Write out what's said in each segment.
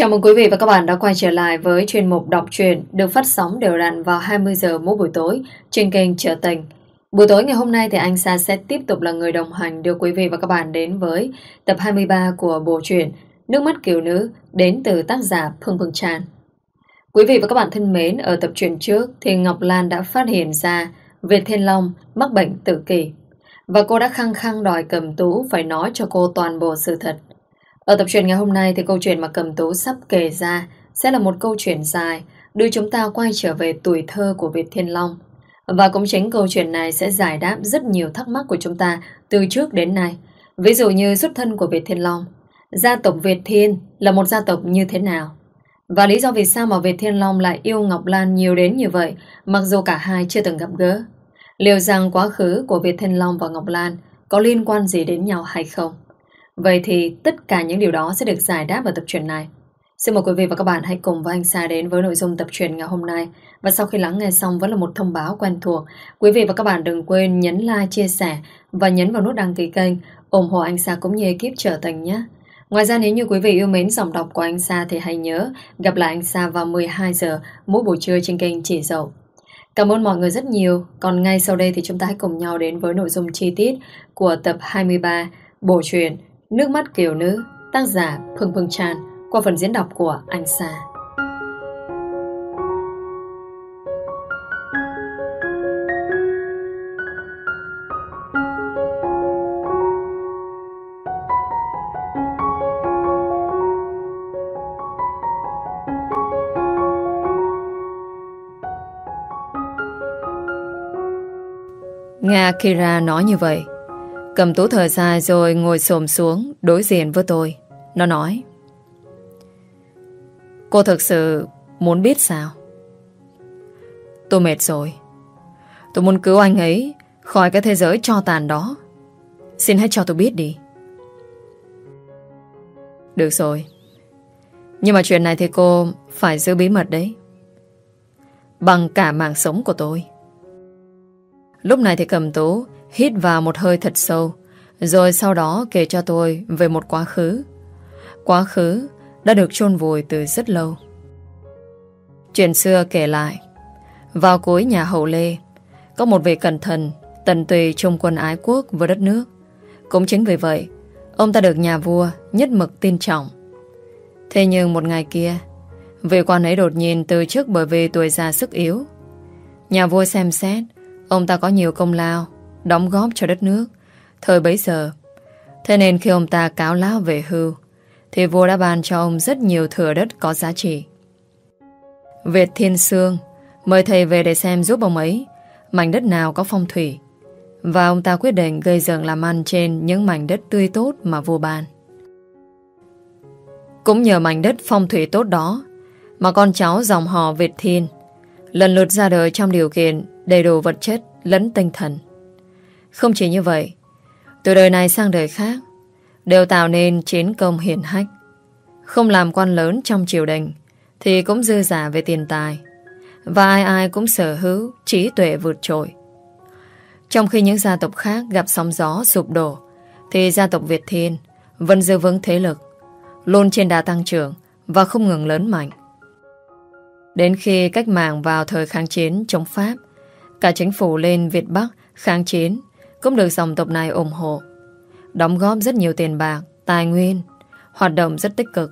Chào mừng quý vị và các bạn đã quay trở lại với chuyên mục đọc truyện được phát sóng đều đặn vào 20 giờ mỗi buổi tối trên kênh Trở Tình. Buổi tối ngày hôm nay thì anh Sa sẽ tiếp tục là người đồng hành đưa quý vị và các bạn đến với tập 23 của bộ truyện Nước mắt kiều nữ đến từ tác giả Phương Phương Tràn. Quý vị và các bạn thân mến, ở tập truyện trước thì Ngọc Lan đã phát hiện ra Việt Thiên Long mắc bệnh tự kỷ và cô đã khăng khăng đòi cầm tú phải nói cho cô toàn bộ sự thật. Ở tập truyện ngày hôm nay thì câu chuyện mà cầm tú sắp kể ra sẽ là một câu chuyện dài đưa chúng ta quay trở về tuổi thơ của Việt Thiên Long. Và cũng chính câu chuyện này sẽ giải đáp rất nhiều thắc mắc của chúng ta từ trước đến nay. Ví dụ như xuất thân của Việt Thiên Long, gia tộc Việt Thiên là một gia tộc như thế nào? Và lý do vì sao mà Việt Thiên Long lại yêu Ngọc Lan nhiều đến như vậy mặc dù cả hai chưa từng gặp gỡ? Liệu rằng quá khứ của Việt Thiên Long và Ngọc Lan có liên quan gì đến nhau hay không? Vậy thì tất cả những điều đó sẽ được giải đáp ở tập truyện này. Xin mời quý vị và các bạn hãy cùng với anh Sa đến với nội dung tập truyện ngày hôm nay. Và sau khi lắng nghe xong vẫn là một thông báo quen thuộc. Quý vị và các bạn đừng quên nhấn like, chia sẻ và nhấn vào nút đăng ký kênh ủng hộ anh Sa cũng như ekip trở thành nhé. Ngoài ra nếu như quý vị yêu mến giọng đọc của anh Sa thì hãy nhớ gặp lại anh Sa vào 12 giờ mỗi buổi trưa trên kênh Chỉ Dậu. Cảm ơn mọi người rất nhiều. Còn ngay sau đây thì chúng ta hãy cùng nhau đến với nội dung chi tiết của tập 23 bộ truyện Nước mắt kiều nữ, tác giả Phương Phương Tràn qua phần diễn đọc của Anh Sa. Nga Kira nói như vậy Cầm tú thở dài rồi ngồi xồm xuống, Đối diện với tôi. Nó nói, Cô thực sự muốn biết sao? Tôi mệt rồi. Tôi muốn cứu anh ấy Khỏi cái thế giới cho tàn đó. Xin hãy cho tôi biết đi. Được rồi. Nhưng mà chuyện này thì cô Phải giữ bí mật đấy. Bằng cả mạng sống của tôi. Lúc này thì cầm tú Hít vào một hơi thật sâu, Rồi sau đó kể cho tôi Về một quá khứ. Quá khứ đã được chôn vùi từ rất lâu. Chuyện xưa kể lại. Vào cuối nhà hậu Lê, Có một vị cẩn thần Tần tùy trung quân ái quốc với đất nước. Cũng chính vì vậy, Ông ta được nhà vua nhất mực tin trọng. Thế nhưng một ngày kia, Vị quan ấy đột nhiên từ chức bởi vì tuổi già sức yếu. Nhà vua xem xét, Ông ta có nhiều công lao Đóng góp cho đất nước. Thời bấy giờ, Thế nên khi ông ta cáo lão về hưu, Thì vua đã ban cho ông rất nhiều thừa đất có giá trị. Việt Thiên Sương Mời thầy về để xem giúp ông ấy, Mảnh đất nào có phong thủy, Và ông ta quyết định gây dựng làm ăn Trên những mảnh đất tươi tốt mà vua ban. Cũng nhờ mảnh đất phong thủy tốt đó Mà con cháu dòng họ Việt Thiên Lần lượt ra đời trong điều kiện Đầy đủ vật chất lẫn tinh thần. Không chỉ như vậy, Từ đời này sang đời khác, Đều tạo nên chiến công hiển hách. Không làm quan lớn trong triều đình Thì cũng dư giả về tiền tài, Và ai ai cũng sở hữu Trí tuệ vượt trội. Trong khi những gia tộc khác gặp sóng gió sụp đổ, Thì gia tộc Việt Thiên Vẫn giữ vững thế lực, Luôn trên đà tăng trưởng Và không ngừng lớn mạnh. Đến khi cách mạng vào thời kháng chiến chống Pháp, Cả chính phủ lên Việt Bắc kháng chiến cũng được dòng tộc này ủng hộ. Đóng góp rất nhiều tiền bạc, tài nguyên, hoạt động rất tích cực.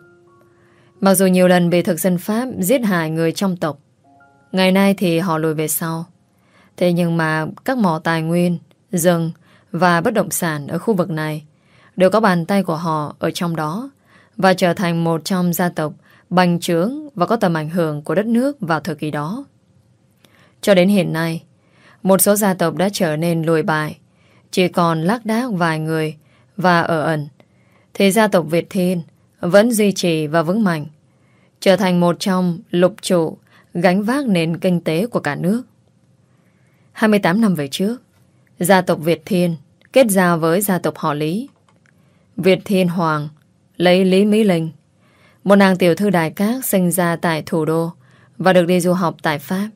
Mặc dù nhiều lần bị thực dân Pháp giết hại người trong tộc, ngày nay thì họ lùi về sau. Thế nhưng mà các mỏ tài nguyên, rừng và bất động sản ở khu vực này đều có bàn tay của họ ở trong đó và trở thành một trong gia tộc bành trướng và có tầm ảnh hưởng của đất nước vào thời kỳ đó. Cho đến hiện nay, một số gia tộc đã trở nên lùi bại chỉ còn lác đác vài người Và ở ẩn. Thì gia tộc Việt Thiên Vẫn duy trì và vững mạnh, Trở thành một trong lục trụ Gánh vác nền kinh tế của cả nước. 28 năm về trước, Gia tộc Việt Thiên Kết giao với gia tộc họ Lý. Việt Thiên Hoàng Lấy Lý Mỹ Linh, Một nàng tiểu thư đại cát sinh ra tại thủ đô Và được đi du học tại Pháp.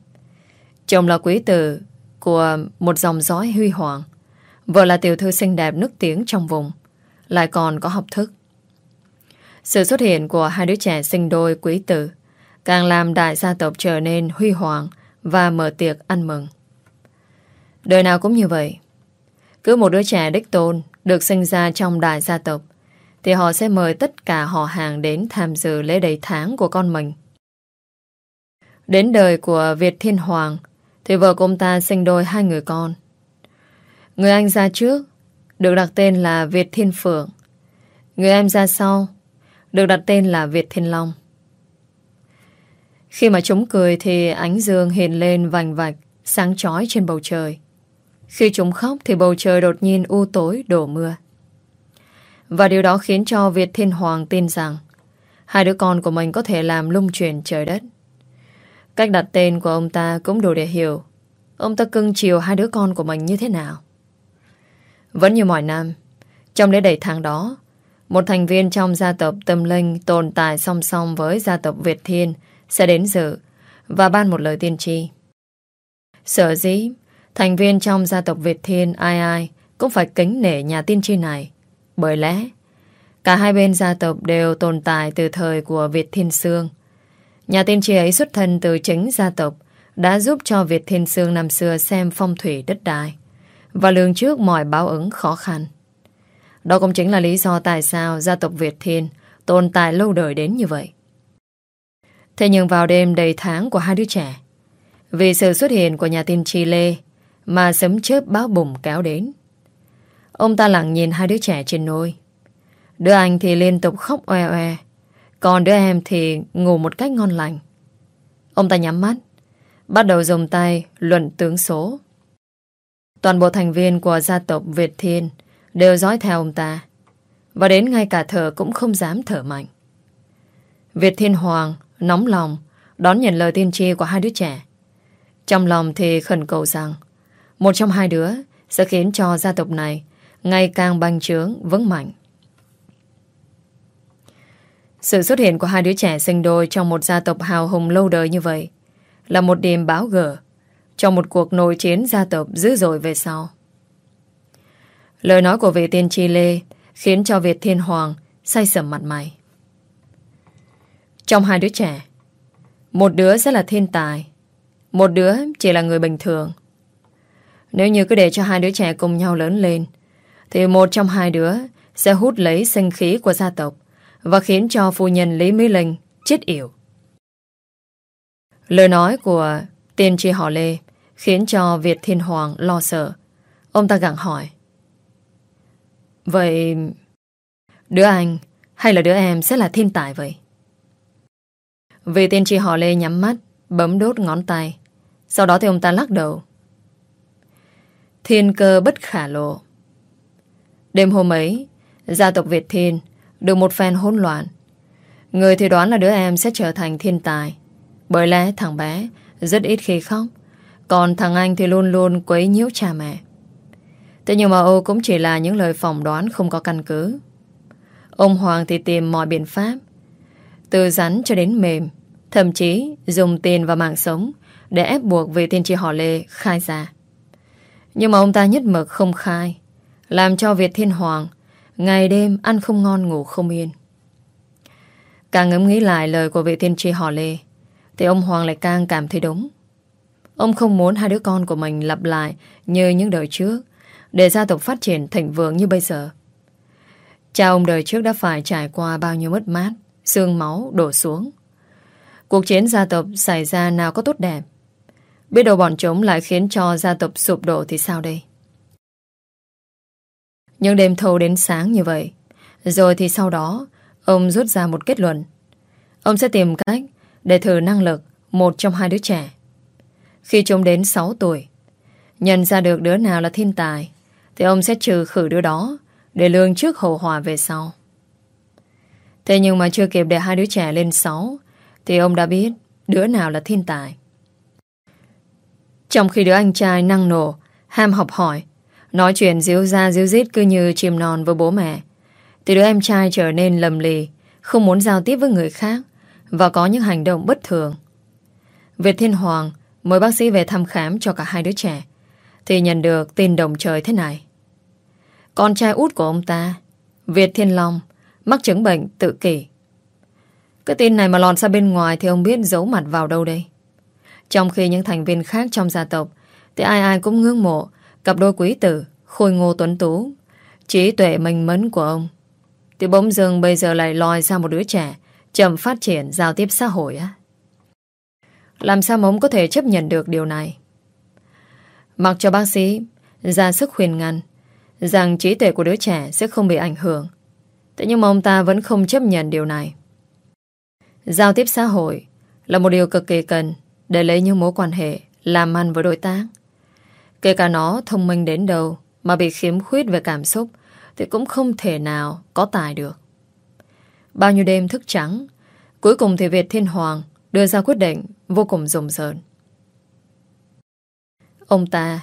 Chồng là quý tử của một dòng dõi huy hoàng. Vợ là tiểu thư xinh đẹp nức tiếng trong vùng, lại còn có học thức. Sự xuất hiện của hai đứa trẻ sinh đôi quý tử càng làm đại gia tộc trở nên huy hoàng và mở tiệc ăn mừng. Đời nào cũng như vậy. Cứ một đứa trẻ đích tôn được sinh ra trong đại gia tộc thì họ sẽ mời tất cả họ hàng đến tham dự lễ đầy tháng của con mình. Đến đời của Việt Thiên Hoàng thì vợ của ông ta sinh đôi hai người con. Người anh ra trước được đặt tên là Việt Thiên Phượng. Người em ra sau được đặt tên là Việt Thiên Long. Khi mà chúng cười thì ánh dương hiện lên vành vạch, sáng chói trên bầu trời. Khi chúng khóc thì bầu trời đột nhiên u tối đổ mưa. Và điều đó khiến cho Việt Thiên Hoàng tin rằng hai đứa con của mình có thể làm lung chuyển trời đất. Cách đặt tên của ông ta cũng đủ để hiểu ông ta cưng chiều hai đứa con của mình như thế nào. Vẫn như mọi năm, trong lễ đầy tháng đó, một thành viên trong gia tộc Tâm Linh tồn tại song song với gia tộc Việt Thiên sẽ đến dự và ban một lời tiên tri. Sở dĩ, thành viên trong gia tộc Việt Thiên ai ai cũng phải kính nể nhà tiên tri này. Bởi lẽ, cả hai bên gia tộc đều tồn tại từ thời của Việt Thiên Sương. Nhà tiên tri ấy xuất thân từ chính gia tộc đã giúp cho Việt Thiên Sương năm xưa xem phong thủy đất đai và lường trước mọi báo ứng khó khăn. Đó cũng chính là lý do tại sao gia tộc Việt Thiên tồn tại lâu đời đến như vậy. Thế nhưng vào đêm đầy tháng của hai đứa trẻ, vì sự xuất hiện của nhà tiên tri Lê mà sấm chớp báo bùng kéo đến. Ông ta lặng nhìn hai đứa trẻ trên nôi. Đứa anh thì liên tục khóc oe oe, còn đứa em thì ngủ một cách ngon lành. Ông ta nhắm mắt, bắt đầu dùng tay luận tướng số. Toàn bộ thành viên của gia tộc Việt Thiên đều dõi theo ông ta. Và đến ngay cả thở cũng không dám thở mạnh. Việt Thiên Hoàng nóng lòng, đón nhận lời tiên tri của hai đứa trẻ. Trong lòng thì khẩn cầu rằng, một trong hai đứa sẽ khiến cho gia tộc này ngày càng bành trướng, vững mạnh. Sự xuất hiện của hai đứa trẻ sinh đôi trong một gia tộc hào hùng lâu đời như vậy là một điểm báo gở trong một cuộc nội chiến gia tộc dữ dội về sau. Lời nói của vị tiên tri Lê khiến cho Việt Thiên Hoàng say sầm mặt mày. Trong hai đứa trẻ, một đứa sẽ là thiên tài, một đứa chỉ là người bình thường. Nếu như cứ để cho hai đứa trẻ cùng nhau lớn lên, thì một trong hai đứa sẽ hút lấy sinh khí của gia tộc và khiến cho phu nhân Lý Mỹ Linh chết yểu. Lời nói của tiên tri họ Lê khiến cho Việt Thiên Hoàng lo sợ. Ông ta gặng hỏi. Vậy đứa anh hay là đứa em sẽ là thiên tài vậy? Vì tiên tri họ Lê nhắm mắt, bấm đốt ngón tay. Sau đó thì ông ta lắc đầu. Thiên cơ bất khả lộ. Đêm hôm ấy, gia tộc Việt Thiên được một phen hỗn loạn. Người thì đoán là đứa em sẽ trở thành thiên tài. Bởi lẽ thằng bé rất ít khi khóc. Còn thằng anh thì luôn luôn quấy nhiễu cha mẹ. Thế nhưng mà ô cũng chỉ là những lời phỏng đoán không có căn cứ. Ông Hoàng thì tìm mọi biện pháp, từ rắn cho đến mềm, Thậm chí dùng tiền và mạng sống Để ép buộc về tiên tri họ Lê khai ra Nhưng mà ông ta nhất mực không khai, Làm cho Việt Thiên Hoàng Ngày đêm ăn không ngon ngủ không yên Càng ngẫm nghĩ lại lời của vị tiên tri họ Lê thì ông Hoàng lại càng cảm thấy đúng Ông không muốn hai đứa con của mình lặp lại Như những đời trước, Để gia tộc phát triển thịnh vượng như bây giờ. Cha ông đời trước đã phải trải qua bao nhiêu mất mát, xương máu đổ xuống. Cuộc chiến gia tộc xảy ra nào có tốt đẹp? Biết đâu bọn chúng lại khiến cho gia tộc sụp đổ thì sao đây? Nhưng đêm thâu đến sáng như vậy, Rồi thì sau đó, Ông rút ra một kết luận. Ông sẽ tìm cách để thử năng lực Một trong hai đứa trẻ. Khi chúng đến 6 tuổi, Nhận ra được đứa nào là thiên tài, Thì ông sẽ trừ khử đứa đó Để lương trước hậu hòa về sau. Thế nhưng mà chưa kịp để hai đứa trẻ lên 6 Thì ông đã biết Đứa nào là thiên tài. Trong khi đứa anh trai năng nổ, Ham học hỏi, Nói chuyện díu ra díu dít cứ như chim non với bố mẹ, Thì đứa em trai trở nên lầm lì, Không muốn giao tiếp với người khác. Và có những hành động bất thường. Việt Thiên Hoàng Mời bác sĩ về thăm khám cho cả hai đứa trẻ, Thì nhận được tin đồng trời thế này. Con trai út của ông ta, Việt Thiên Long, Mắc chứng bệnh tự kỷ. Cái tin này mà lọt ra bên ngoài Thì ông biết giấu mặt vào đâu đây? Trong khi những thành viên khác trong gia tộc Thì ai ai cũng ngưỡng mộ Cặp đôi quý tử Khôi ngô tuấn tú, Trí tuệ minh mẫn của ông. Thì bỗng dưng bây giờ lại lòi ra một đứa trẻ Chậm phát triển giao tiếp xã hội á Làm sao mà ông có thể chấp nhận được điều này Mặc cho bác sĩ, ra sức khuyên ngăn, rằng trí tuệ của đứa trẻ sẽ không bị ảnh hưởng. Thế nhưng mà ông ta vẫn không chấp nhận điều này. Giao tiếp xã hội là một điều cực kỳ cần để lấy những mối quan hệ làm ăn với đối tác. Kể cả nó thông minh đến đâu mà bị khiếm khuyết về cảm xúc thì cũng không thể nào có tài được. Bao nhiêu đêm thức trắng cuối cùng thì Việt Thiên Hoàng đưa ra quyết định vô cùng rùng rợn. Ông ta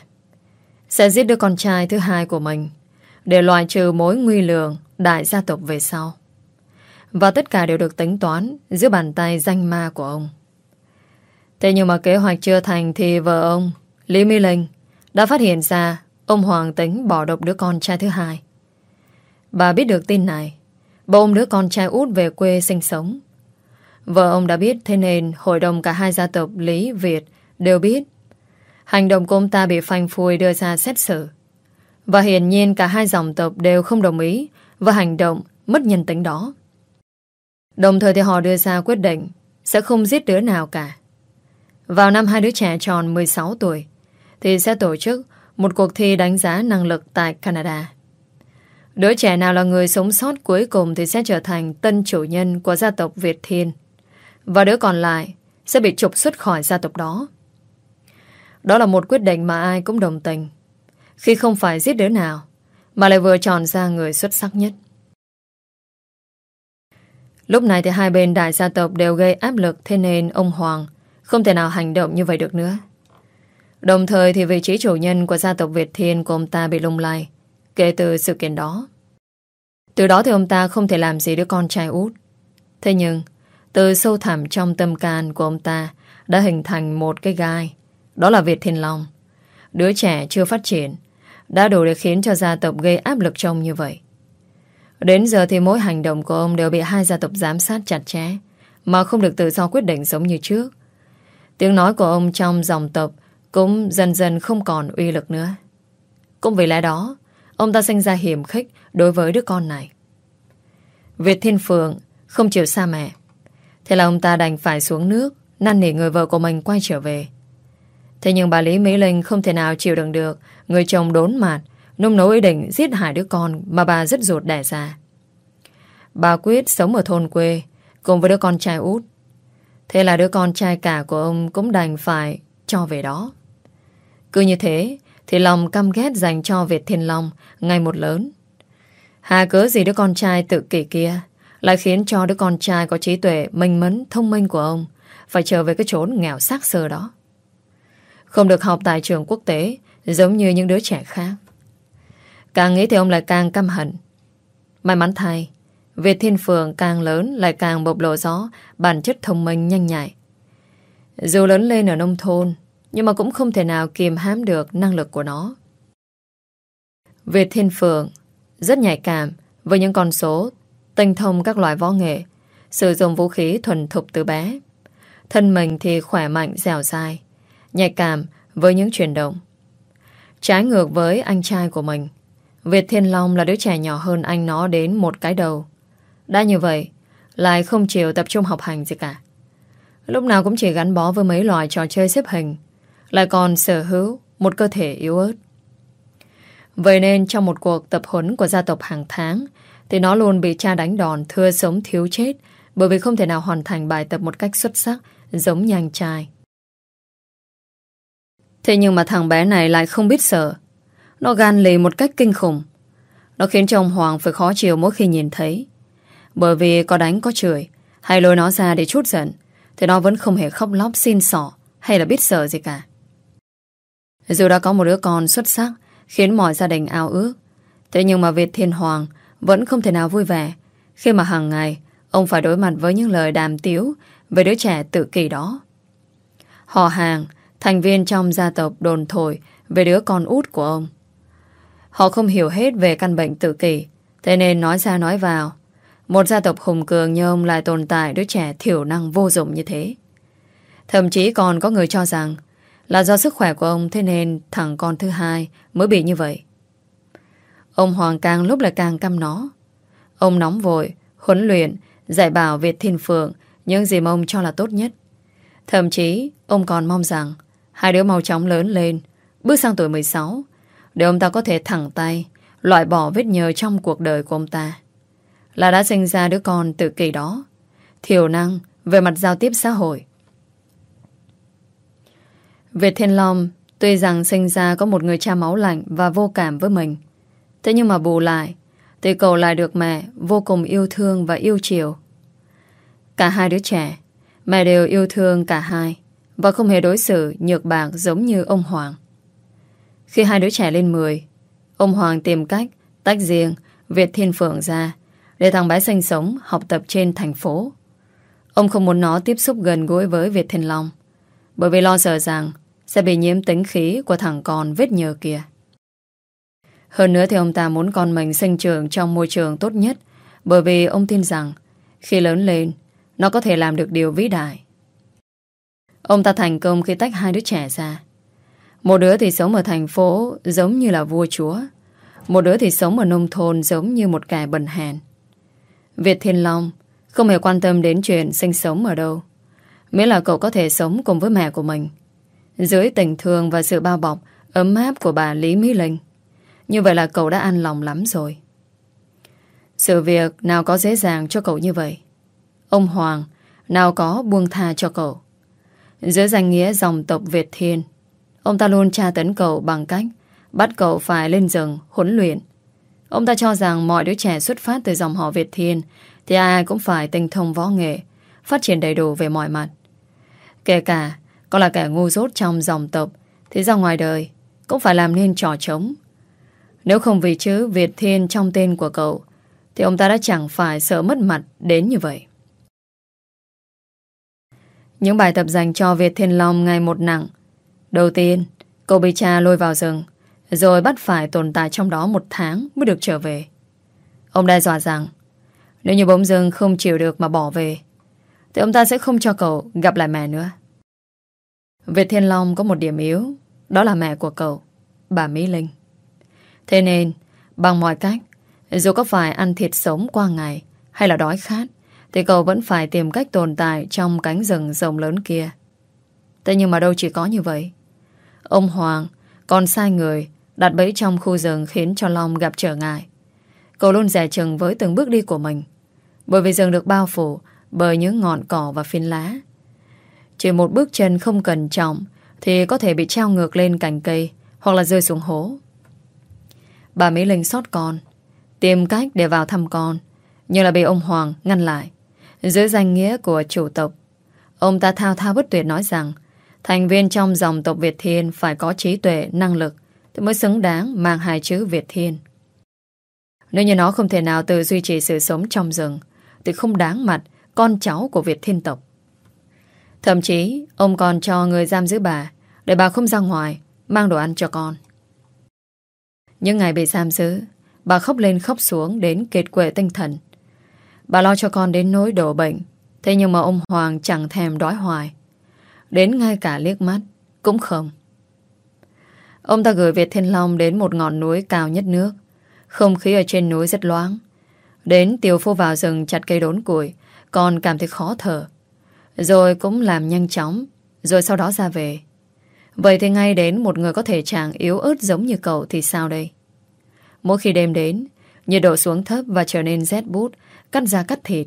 sẽ giết đứa con trai thứ hai của mình để loại trừ mối nguy lường đại gia tộc về sau. Và tất cả đều được tính toán giữa bàn tay danh ma của ông. Thế nhưng mà kế hoạch chưa thành thì vợ ông, Lý Mỹ Linh, đã phát hiện ra ông Hoàng tính bỏ độc đứa con trai thứ hai. Bà biết được tin này, bố ôm đứa con trai út về quê sinh sống. Vợ ông đã biết thế nên hội đồng cả hai gia tộc Lý, Việt đều biết Hành động của ông ta bị phanh phui đưa ra xét xử. Và hiển nhiên cả hai dòng tộc đều không đồng ý và hành động mất nhân tính đó. Đồng thời thì họ đưa ra quyết định sẽ không giết đứa nào cả. Vào năm hai đứa trẻ tròn 16 tuổi thì sẽ tổ chức một cuộc thi đánh giá năng lực tại Canada. Đứa trẻ nào là người sống sót cuối cùng thì sẽ trở thành tân chủ nhân của gia tộc Việt Thiên. Và đứa còn lại sẽ bị trục xuất khỏi gia tộc đó. Đó là một quyết định mà ai cũng đồng tình. Khi không phải giết đứa nào, mà lại vừa chọn ra người xuất sắc nhất. Lúc này thì hai bên đại gia tộc đều gây áp lực thế nên ông Hoàng không thể nào hành động như vậy được nữa. Đồng thời thì vị trí chủ nhân của gia tộc Việt Thiên của ông ta bị lung lay kể từ sự kiện đó. Từ đó thì ông ta không thể làm gì đứa con trai út. Thế nhưng, từ sâu thẳm trong tâm can của ông ta đã hình thành một cái gai. Đó là Việt Thiên Long. Đứa trẻ chưa phát triển Đã đủ để khiến cho gia tộc gây áp lực trong như vậy. Đến giờ thì mỗi hành động của ông Đều bị hai gia tộc giám sát chặt chẽ Mà không được tự do quyết định giống như trước. Tiếng nói của ông trong dòng tộc Cũng dần dần không còn uy lực nữa. Cũng vì lẽ đó Ông ta sinh ra hiểm khích Đối với đứa con này Việt Thiên Phượng không chịu xa mẹ Thế là ông ta đành phải xuống nước Năn nỉ người vợ của mình quay trở về Thế nhưng bà Lý Mỹ Linh không thể nào chịu đựng được người chồng đốn mặt, nung nấu ý định giết hại đứa con mà bà rất ruột đẻ ra. Bà quyết sống ở thôn quê cùng với đứa con trai út. Thế là đứa con trai cả của ông cũng đành phải cho về đó. Cứ như thế thì lòng căm ghét dành cho Việt Thiên Long ngày một lớn. Hà cớ gì đứa con trai tự kỷ kia lại khiến cho đứa con trai có trí tuệ, minh mẫn, thông minh của ông phải trở về cái chốn nghèo xác sơ đó. Không được học tại trường quốc tế Giống như những đứa trẻ khác Càng nghĩ thì ông lại càng căm hận May mắn thay Việt Thiên Phượng càng lớn lại càng bộc lộ rõ Bản chất thông minh nhanh nhạy Dù lớn lên ở nông thôn nhưng mà cũng không thể nào kiềm hãm được năng lực của nó Việt Thiên Phượng Rất nhạy cảm Với những con số Tinh thông các loại võ nghệ Sử dụng vũ khí thuần thục từ bé Thân mình thì khỏe mạnh dẻo dai nhạy cảm với những chuyển động. Trái ngược với anh trai của mình, Việt Thiên Long là đứa trẻ nhỏ hơn anh nó đến một cái đầu. Đã như vậy, lại không chịu tập trung học hành gì cả. Lúc nào cũng chỉ gắn bó với mấy loại trò chơi xếp hình, lại còn sở hữu một cơ thể yếu ớt. Vậy nên trong một cuộc tập huấn của gia tộc hàng tháng, thì nó luôn bị cha đánh đòn thưa sống thiếu chết bởi vì không thể nào hoàn thành bài tập một cách xuất sắc giống như anh trai. Thế nhưng mà thằng bé này lại không biết sợ. Nó gan lì một cách kinh khủng. Nó khiến cho ông Hoàng phải khó chịu mỗi khi nhìn thấy. Bởi vì có đánh có chửi, hay lôi nó ra để chút giận, thì nó vẫn không hề khóc lóc xin sỏ hay là biết sợ gì cả. Dù đã có một đứa con xuất sắc khiến mọi gia đình ao ước, thế nhưng mà Việt Thiên Hoàng vẫn không thể nào vui vẻ khi mà hàng ngày ông phải đối mặt với những lời đàm tiếu về đứa trẻ tự kỳ đó. Họ hàng Thành viên trong gia tộc đồn thổi về đứa con út của ông. Họ không hiểu hết về căn bệnh tự kỷ, thế nên nói ra nói vào. Một gia tộc hùng cường như ông lại tồn tại đứa trẻ thiểu năng vô dụng như thế. Thậm chí còn có người cho rằng là do sức khỏe của ông thế nên thằng con thứ hai mới bị như vậy. Ông Hoàng càng lúc lại càng căm nó. Ông nóng vội, huấn luyện, dạy bảo Việt Thiên Phượng những gì mà ông cho là tốt nhất. Thậm chí, ông còn mong rằng hai đứa mau chóng lớn lên, bước sang tuổi 16, để ông ta có thể thẳng tay, loại bỏ vết nhờ trong cuộc đời của ông ta. Là đã sinh ra đứa con tự kỳ đó, thiểu năng về mặt giao tiếp xã hội. Việt Thiên Long tuy rằng sinh ra có một người cha máu lạnh và vô cảm với mình, thế nhưng mà bù lại, thì cậu lại được mẹ vô cùng yêu thương và yêu chiều. Cả hai đứa trẻ, mẹ đều yêu thương cả hai và không hề đối xử nhược bạc giống như ông Hoàng. Khi hai đứa trẻ lên 10, ông Hoàng tìm cách tách riêng Việt Thiên Phượng ra để thằng bé sinh sống học tập trên thành phố. Ông không muốn nó tiếp xúc gần gũi với Việt Thiên Long bởi vì lo sợ rằng sẽ bị nhiễm tính khí của thằng con vết nhờ kia. Hơn nữa thì ông ta muốn con mình sinh trưởng trong môi trường tốt nhất bởi vì ông tin rằng khi lớn lên, nó có thể làm được điều vĩ đại. Ông ta thành công khi tách hai đứa trẻ ra. Một đứa thì sống ở thành phố giống như là vua chúa. Một đứa thì sống ở nông thôn giống như một kẻ bần hèn. Việt Thiên Long không hề quan tâm đến chuyện sinh sống ở đâu. Miễn là cậu có thể sống cùng với mẹ của mình. Dưới tình thương và sự bao bọc ấm áp của bà Lý Mỹ Linh. Như vậy là cậu đã an lòng lắm rồi. Sự việc nào có dễ dàng cho cậu như vậy. Ông Hoàng nào có buông tha cho cậu. Dưới danh nghĩa dòng tộc Việt Thiên, ông ta luôn tra tấn cậu bằng cách bắt cậu phải lên rừng huấn luyện. Ông ta cho rằng mọi đứa trẻ xuất phát từ dòng họ Việt Thiên thì ai cũng phải tinh thông võ nghệ, phát triển đầy đủ về mọi mặt. Kể cả có là kẻ ngu dốt trong dòng tộc thì ra ngoài đời cũng phải làm nên trò trống. Nếu không vì chữ Việt Thiên trong tên của cậu thì ông ta đã chẳng phải sợ mất mặt đến như vậy. Những bài tập dành cho Việt Thiên Long ngày một nặng. Đầu tiên, cậu bị cha lôi vào rừng, rồi bắt phải tồn tại trong đó một tháng mới được trở về. Ông đe dọa rằng, nếu như bỗng dưng không chịu được mà bỏ về, thì ông ta sẽ không cho cậu gặp lại mẹ nữa. Việt Thiên Long có một điểm yếu, đó là mẹ của cậu, bà Mỹ Linh. Thế nên, bằng mọi cách, dù có phải ăn thịt sống qua ngày hay là đói khát, thì cậu vẫn phải tìm cách tồn tại trong cánh rừng rộng lớn kia. Thế nhưng mà đâu chỉ có như vậy. Ông Hoàng còn sai người đặt bẫy trong khu rừng khiến cho Long gặp trở ngại. Cậu luôn rẻ chừng với từng bước đi của mình. Bởi vì rừng được bao phủ bởi những ngọn cỏ và phiến lá. Chỉ một bước chân không cẩn trọng thì có thể bị treo ngược lên cành cây hoặc là rơi xuống hố. Bà Mỹ Linh sót con, tìm cách để vào thăm con, nhưng là bị ông Hoàng ngăn lại. Dưới danh nghĩa của chủ tộc Ông ta thao thao bất tuyệt nói rằng Thành viên trong dòng tộc Việt Thiên Phải có trí tuệ, năng lực Thì mới xứng đáng mang hai chữ Việt Thiên Nếu như nó không thể nào Tự duy trì sự sống trong rừng Thì không đáng mặt con cháu của Việt Thiên tộc. Thậm chí, ông còn cho người giam giữ bà Để bà không ra ngoài, Mang đồ ăn cho con. Những ngày bị giam giữ, Bà khóc lên khóc xuống đến kiệt quệ tinh thần. Bà lo cho con đến nỗi đổ bệnh, Thế nhưng mà ông Hoàng chẳng thèm đói hoài. Đến ngay cả liếc mắt Cũng không. Ông ta gửi Việt Thiên Long đến một ngọn núi cao nhất nước. Không khí ở trên núi rất loáng. Đến tiểu phu vào rừng chặt cây đốn củi còn cảm thấy khó thở. Rồi cũng làm nhanh chóng. Rồi sau đó ra về. Vậy thì ngay đến một người có thể trạng yếu ớt giống như cậu thì sao đây? Mỗi khi đêm đến Nhiệt độ xuống thấp và trở nên rét bút Cắt da cắt thịt.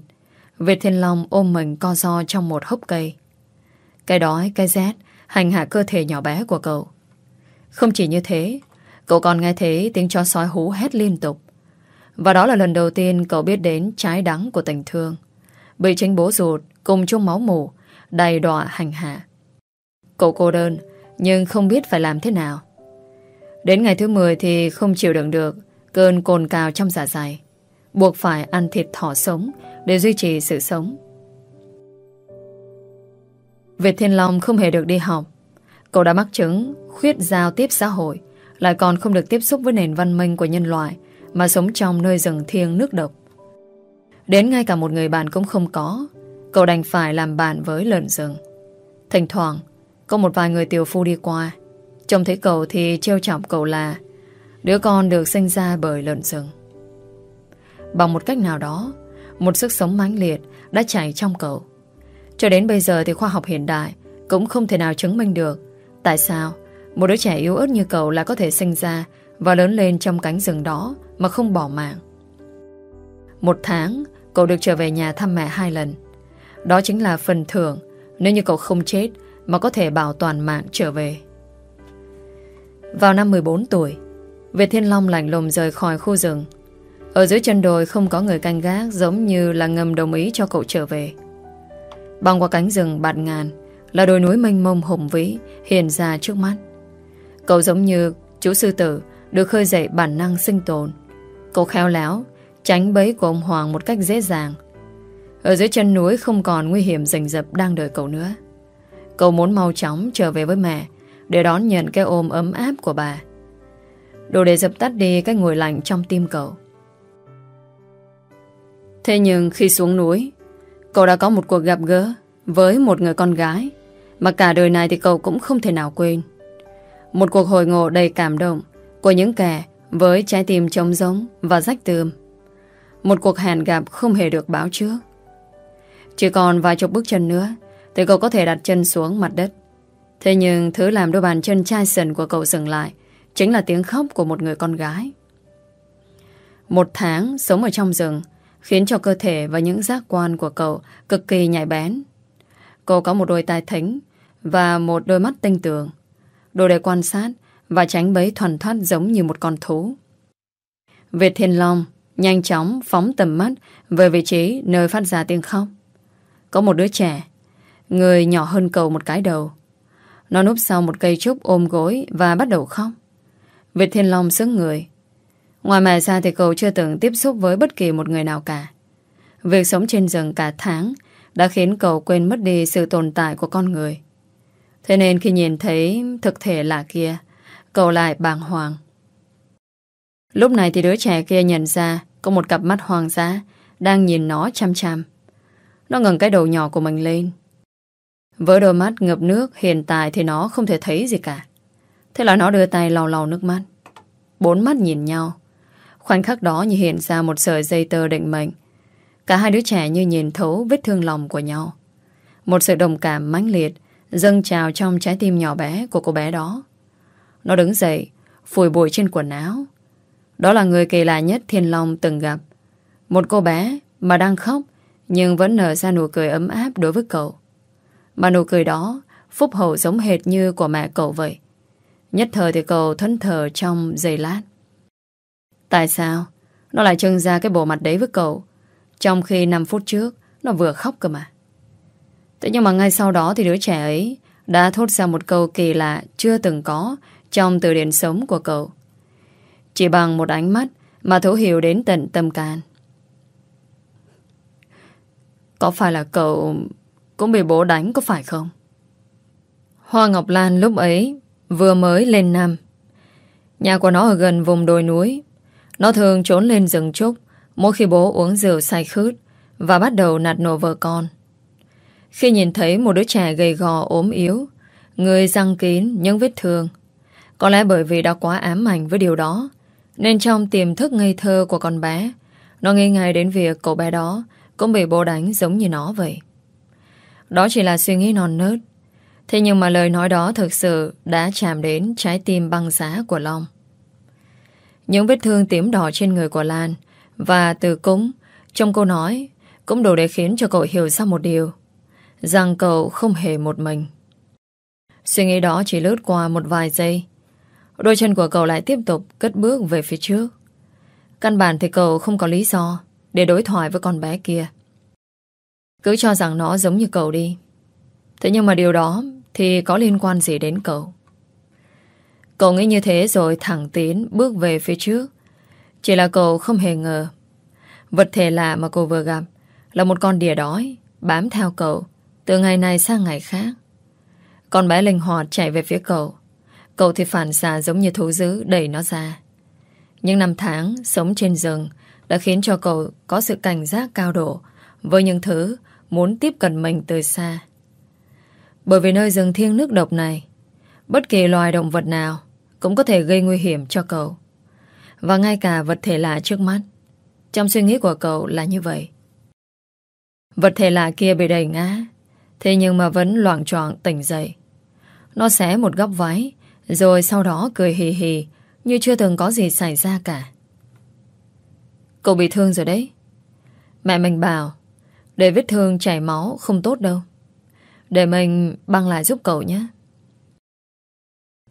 Việt Thiên Long ôm mình co do trong một hốc cây. Cái đói, cái rét Hành hạ cơ thể nhỏ bé của cậu. Không chỉ như thế Cậu còn nghe thấy tiếng chó sói hú hét liên tục. Và đó là lần đầu tiên Cậu biết đến trái đắng của tình thương. Bị chính bố ruột Cùng chung máu mù, Đầy đọa hành hạ. Cậu cô đơn, Nhưng không biết phải làm thế nào. Đến ngày thứ 10 thì không chịu đựng được Cơn cồn cào trong dạ dày. Buộc phải ăn thịt thỏ sống Để duy trì sự sống. Việt Thiên Long không hề được đi học. Cậu đã mắc chứng, Khuyết giao tiếp xã hội, Lại còn không được tiếp xúc với nền văn minh của nhân loại Mà sống trong nơi rừng thiêng nước độc. Đến ngay cả một người bạn cũng không có. Cậu đành phải làm bạn với lợn rừng. Thỉnh thoảng, Có một vài người tiểu phu đi qua. Trông thấy cậu thì trêu chọc cậu là, Đứa con được sinh ra bởi lợn rừng. Bằng một cách nào đó, Một sức sống mãnh liệt Đã chảy trong cậu. Cho đến bây giờ thì khoa học hiện đại Cũng không thể nào chứng minh được Tại sao một đứa trẻ yếu ớt như cậu Là có thể sinh ra Và lớn lên trong cánh rừng đó Mà không bỏ mạng. Một tháng Cậu được trở về nhà thăm mẹ hai lần. Đó chính là phần thưởng. Nếu như cậu không chết Mà có thể bảo toàn mạng trở về. Vào năm 14 tuổi, Việt Thiên Long lạnh lùng rời khỏi khu rừng. Ở dưới chân đồi không có người canh gác Giống như là ngầm đồng ý cho cậu trở về. Băng qua cánh rừng bạt ngàn Là đồi núi mênh mông hùng vĩ Hiện ra trước mắt. Cậu giống như chú sư tử Được khơi dậy bản năng sinh tồn. Cậu khéo léo Tránh bẫy của ông Hoàng một cách dễ dàng. Ở dưới chân núi không còn nguy hiểm rình rập đang đợi cậu nữa. Cậu muốn mau chóng trở về với mẹ, Để đón nhận cái ôm ấm áp của bà. Đủ để dập tắt đi cái ngồi lạnh trong tim cậu. Thế nhưng khi xuống núi, Cậu đã có một cuộc gặp gỡ Với một người con gái, Mà cả đời này thì cậu cũng không thể nào quên. Một cuộc hồi ngộ đầy cảm động Của những kẻ Với trái tim trống giống và rách tươm một cuộc hẹn gặp không hề được báo trước. Chỉ còn vài chục bước chân nữa, Thì cậu có thể đặt chân xuống mặt đất. Thế nhưng thứ làm đôi bàn chân chai sần của cậu dừng lại Chính là tiếng khóc của một người con gái. Một tháng sống ở trong rừng Khiến cho cơ thể và những giác quan của cậu Cực kỳ nhạy bén. Cậu có một đôi tai thính Và một đôi mắt tinh tường Đồ để quan sát Và tránh bấy thuần thoát giống như một con thú. Việt Thiên Long Nhanh chóng phóng tầm mắt Về vị trí nơi phát ra tiếng khóc. Có một đứa trẻ, Người nhỏ hơn cầu một cái đầu. Nó núp sau một cây trúc ôm gối Và bắt đầu khóc. Việt Thiên Long sững người. Ngoài mẹ ra thì cậu chưa từng tiếp xúc với bất kỳ một người nào cả. Việc sống trên rừng cả tháng Đã khiến cậu quên mất đi sự tồn tại của con người. Thế nên khi nhìn thấy thực thể lạ kia, Cậu lại bàng hoàng. Lúc này thì đứa trẻ kia nhận ra Có một cặp mắt hoàng giá Đang nhìn nó chăm chăm. Nó ngẩng cái đầu nhỏ của mình lên. Với đôi mắt ngập nước, Hiện tại thì nó không thể thấy gì cả. Thế là nó đưa tay lau lau nước mắt. Bốn mắt nhìn nhau. Khoảnh khắc đó như hiện ra một sợi dây tơ định mệnh. Cả hai đứa trẻ như nhìn thấu vết thương lòng của nhau. Một sự đồng cảm mãnh liệt Dâng trào trong trái tim nhỏ bé của cô bé đó. Nó đứng dậy, Phủi bụi trên quần áo đó là người kỳ lạ nhất Thiên Long từng gặp. Một cô bé mà đang khóc, nhưng vẫn nở ra nụ cười ấm áp đối với cậu. Mà nụ cười đó, phúc hậu giống hệt như của mẹ cậu vậy. Nhất thời thì cậu thẫn thờ trong giây lát. Tại sao nó lại trưng ra cái bộ mặt đấy với cậu, trong khi 5 phút trước nó vừa khóc cơ mà. Thế nhưng mà ngay sau đó thì đứa trẻ ấy đã thốt ra một câu kỳ lạ chưa từng có trong từ điển sống của cậu. Chỉ bằng một ánh mắt Mà thấu hiểu đến tận tâm can. Có phải là cậu Cũng bị bố đánh có phải không? Hoa Ngọc Lan lúc ấy Vừa mới lên năm. Nhà của nó ở gần vùng đồi núi. Nó thường trốn lên rừng trúc Mỗi khi bố uống rượu say khướt Và bắt đầu nạt nổ vợ con. Khi nhìn thấy một đứa trẻ gầy gò ốm yếu, Người răng kín những vết thương, Có lẽ bởi vì đã quá ám ảnh với điều đó nên trong tiềm thức ngây thơ của con bé, Nó nghĩ ngay đến việc cậu bé đó Cũng bị bố đánh giống như nó vậy. Đó chỉ là suy nghĩ non nớt, Thế nhưng mà lời nói đó thực sự Đã chạm đến trái tim băng giá của Long. Những vết thương tím đỏ trên người của Lan Và từ cúng Trong câu nói, Cũng đủ để khiến cho cậu hiểu ra một điều, Rằng cậu không hề một mình. Suy nghĩ đó chỉ lướt qua một vài giây Đôi chân của cậu lại tiếp tục cất bước về phía trước. Căn bản thì cậu không có lý do để đối thoại với con bé kia. Cứ cho rằng nó giống như cậu đi. Thế nhưng mà điều đó thì có liên quan gì đến cậu? Cậu nghĩ như thế rồi thẳng tiến bước về phía trước. Chỉ là cậu không hề ngờ. Vật thể lạ mà cô vừa gặp là một con đỉa đói bám theo cậu từ ngày này sang ngày khác. Con bé linh hoạt chạy về phía cậu. Cậu thì phản xạ giống như thú dữ đẩy nó ra. Những năm tháng sống trên rừng đã khiến cho cậu có sự cảnh giác cao độ với những thứ muốn tiếp cận mình từ xa. Bởi vì nơi rừng thiêng nước độc này, bất kỳ loài động vật nào cũng có thể gây nguy hiểm cho cậu. Và ngay cả vật thể lạ trước mắt, trong suy nghĩ của cậu là như vậy. Vật thể lạ kia bị đẩy ngã, thế nhưng mà vẫn loạn trọn tỉnh dậy. Nó xé một góc váy, rồi sau đó cười hì hì, như chưa từng có gì xảy ra cả. Cậu bị thương rồi đấy. Mẹ mình bảo, để vết thương chảy máu không tốt đâu. Để mình băng lại giúp cậu nhé.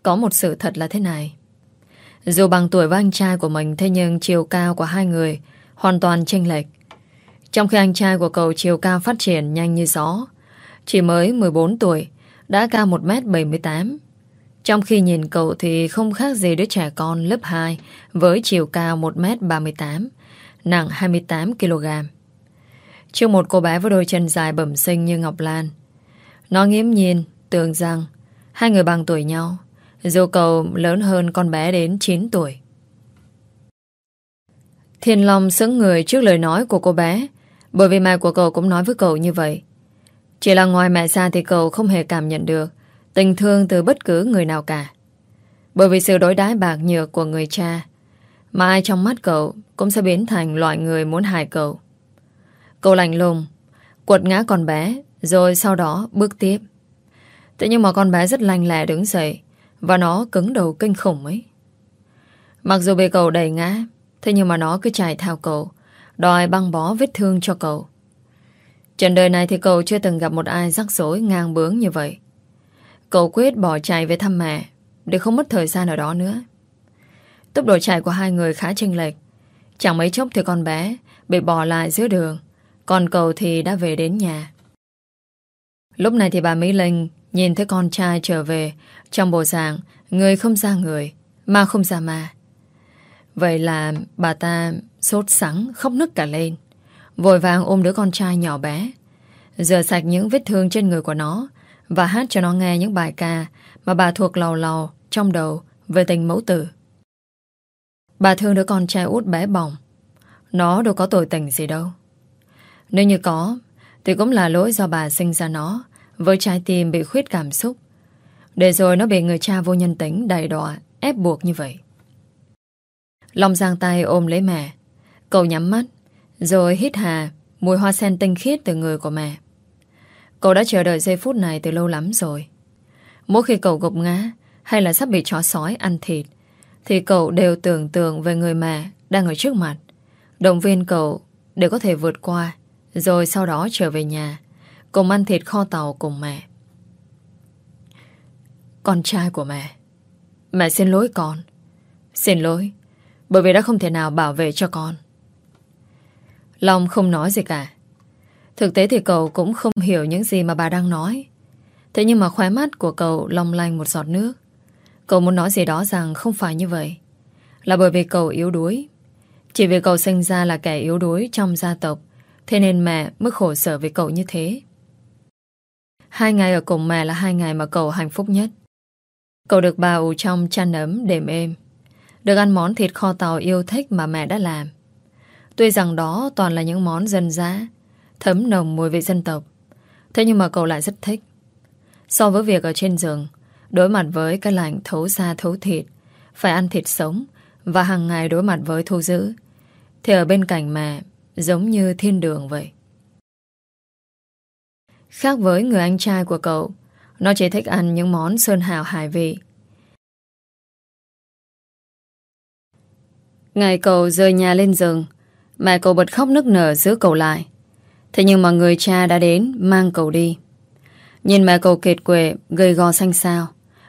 Có một sự thật là thế này. Dù bằng tuổi với anh trai của mình Thế nhưng chiều cao của hai người Hoàn toàn chênh lệch Trong khi anh trai của cậu chiều cao phát triển nhanh như gió Chỉ mới 14 tuổi Đã cao 1m78 trong khi nhìn cậu thì không khác gì đứa trẻ con lớp 2 Với chiều cao 1m38 Nặng 28kg Trước một cô bé với đôi chân dài bẩm sinh như Ngọc Lan, Nó nghiễm nhiên tưởng rằng Hai người bằng tuổi nhau, dù cậu lớn hơn con bé đến 9 tuổi. Thiên Long sững người trước lời nói của cô bé, bởi vì mẹ của cậu cũng nói với cậu như vậy. Chỉ là ngoài mẹ xa thì cậu không hề cảm nhận được tình thương từ bất cứ người nào cả. Bởi vì sự đối đái bạc nhược của người cha, mà ai trong mắt cậu cũng sẽ biến thành loại người muốn hại cậu. Cậu lạnh lùng, quật ngã con bé, rồi sau đó bước tiếp. Thế nhưng mà con bé rất lành lẹ đứng dậy, và nó cứng đầu kinh khủng ấy Mặc dù bị cậu đẩy ngã, Thế nhưng mà nó cứ chạy theo cậu, Đòi băng bó vết thương cho cậu Trên đời này thì cậu chưa từng gặp một ai rắc rối ngang bướng như vậy Cậu quyết bỏ chạy về thăm mẹ, Để không mất thời gian ở đó nữa. Tốc độ chạy của hai người khá chênh lệch. Chẳng mấy chốc thì con bé Bị bỏ lại giữa đường, Còn cậu thì đã về đến nhà. Lúc này thì bà Mỹ Linh Nhìn thấy con trai trở về, Trong bộ dạng Người không ra người Mà không ra ma. Vậy là bà ta sốt sắng, khóc nức cả lên, Vội vàng ôm đứa con trai nhỏ bé, Rửa sạch những vết thương trên người của nó và hát cho nó nghe những bài ca Mà bà thuộc lầu lầu Trong đầu về tình mẫu tử. Bà thương đứa con trai út bé bỏng. Nó đâu có tội tình gì đâu. Nếu như có Thì cũng là lỗi do bà sinh ra nó với trái tim bị khuyết cảm xúc. Để rồi nó bị người cha vô nhân tính Đầy đọa, ép buộc như vậy. Long giang tay ôm lấy mẹ. Cậu nhắm mắt Rồi hít hà Mùi hoa sen tinh khiết từ người của mẹ. Cậu đã chờ đợi giây phút này từ lâu lắm rồi. Mỗi khi cậu gục ngã, Hay là sắp bị chó sói ăn thịt, Thì cậu đều tưởng tượng về người mẹ Đang ở trước mặt. Động viên cậu để có thể vượt qua, Rồi sau đó trở về nhà, Cùng ăn thịt kho tàu cùng mẹ. Con trai của mẹ Mẹ xin lỗi con. Xin lỗi, Bởi vì đã không thể nào bảo vệ cho con. Long không nói gì cả. Thực tế thì cậu cũng không hiểu những gì mà bà đang nói Thế nhưng mà khóe mắt của cậu long lanh một giọt nước Cậu muốn nói gì đó rằng không phải như vậy Là bởi vì cậu yếu đuối Chỉ vì cậu sinh ra là kẻ yếu đuối trong gia tộc Thế nên mẹ mới khổ sở với cậu như thế Hai ngày ở cùng mẹ là hai ngày mà cậu hạnh phúc nhất. Cậu được bà ủ trong chăn ấm đềm êm. Được ăn món thịt kho tàu yêu thích mà mẹ đã làm. Tuy rằng đó toàn là những món dân dã, thấm nồng mùi vị dân tộc. Thế nhưng mà cậu lại rất thích. So với việc ở trên giường, đối mặt với cái lạnh thấu xa thấu thịt, phải ăn thịt sống và hàng ngày đối mặt với thu giữ, thì ở bên cạnh mẹ giống như thiên đường vậy. Khác với người anh trai của cậu Nó chỉ thích ăn những món sơn hào hải vị Ngày cậu rời nhà lên giường, Mẹ cậu bật khóc nức nở giữ cậu lại Thế nhưng mà người cha đã đến Mang cậu đi Nhìn mẹ cậu kiệt quệ Gầy gò xanh xao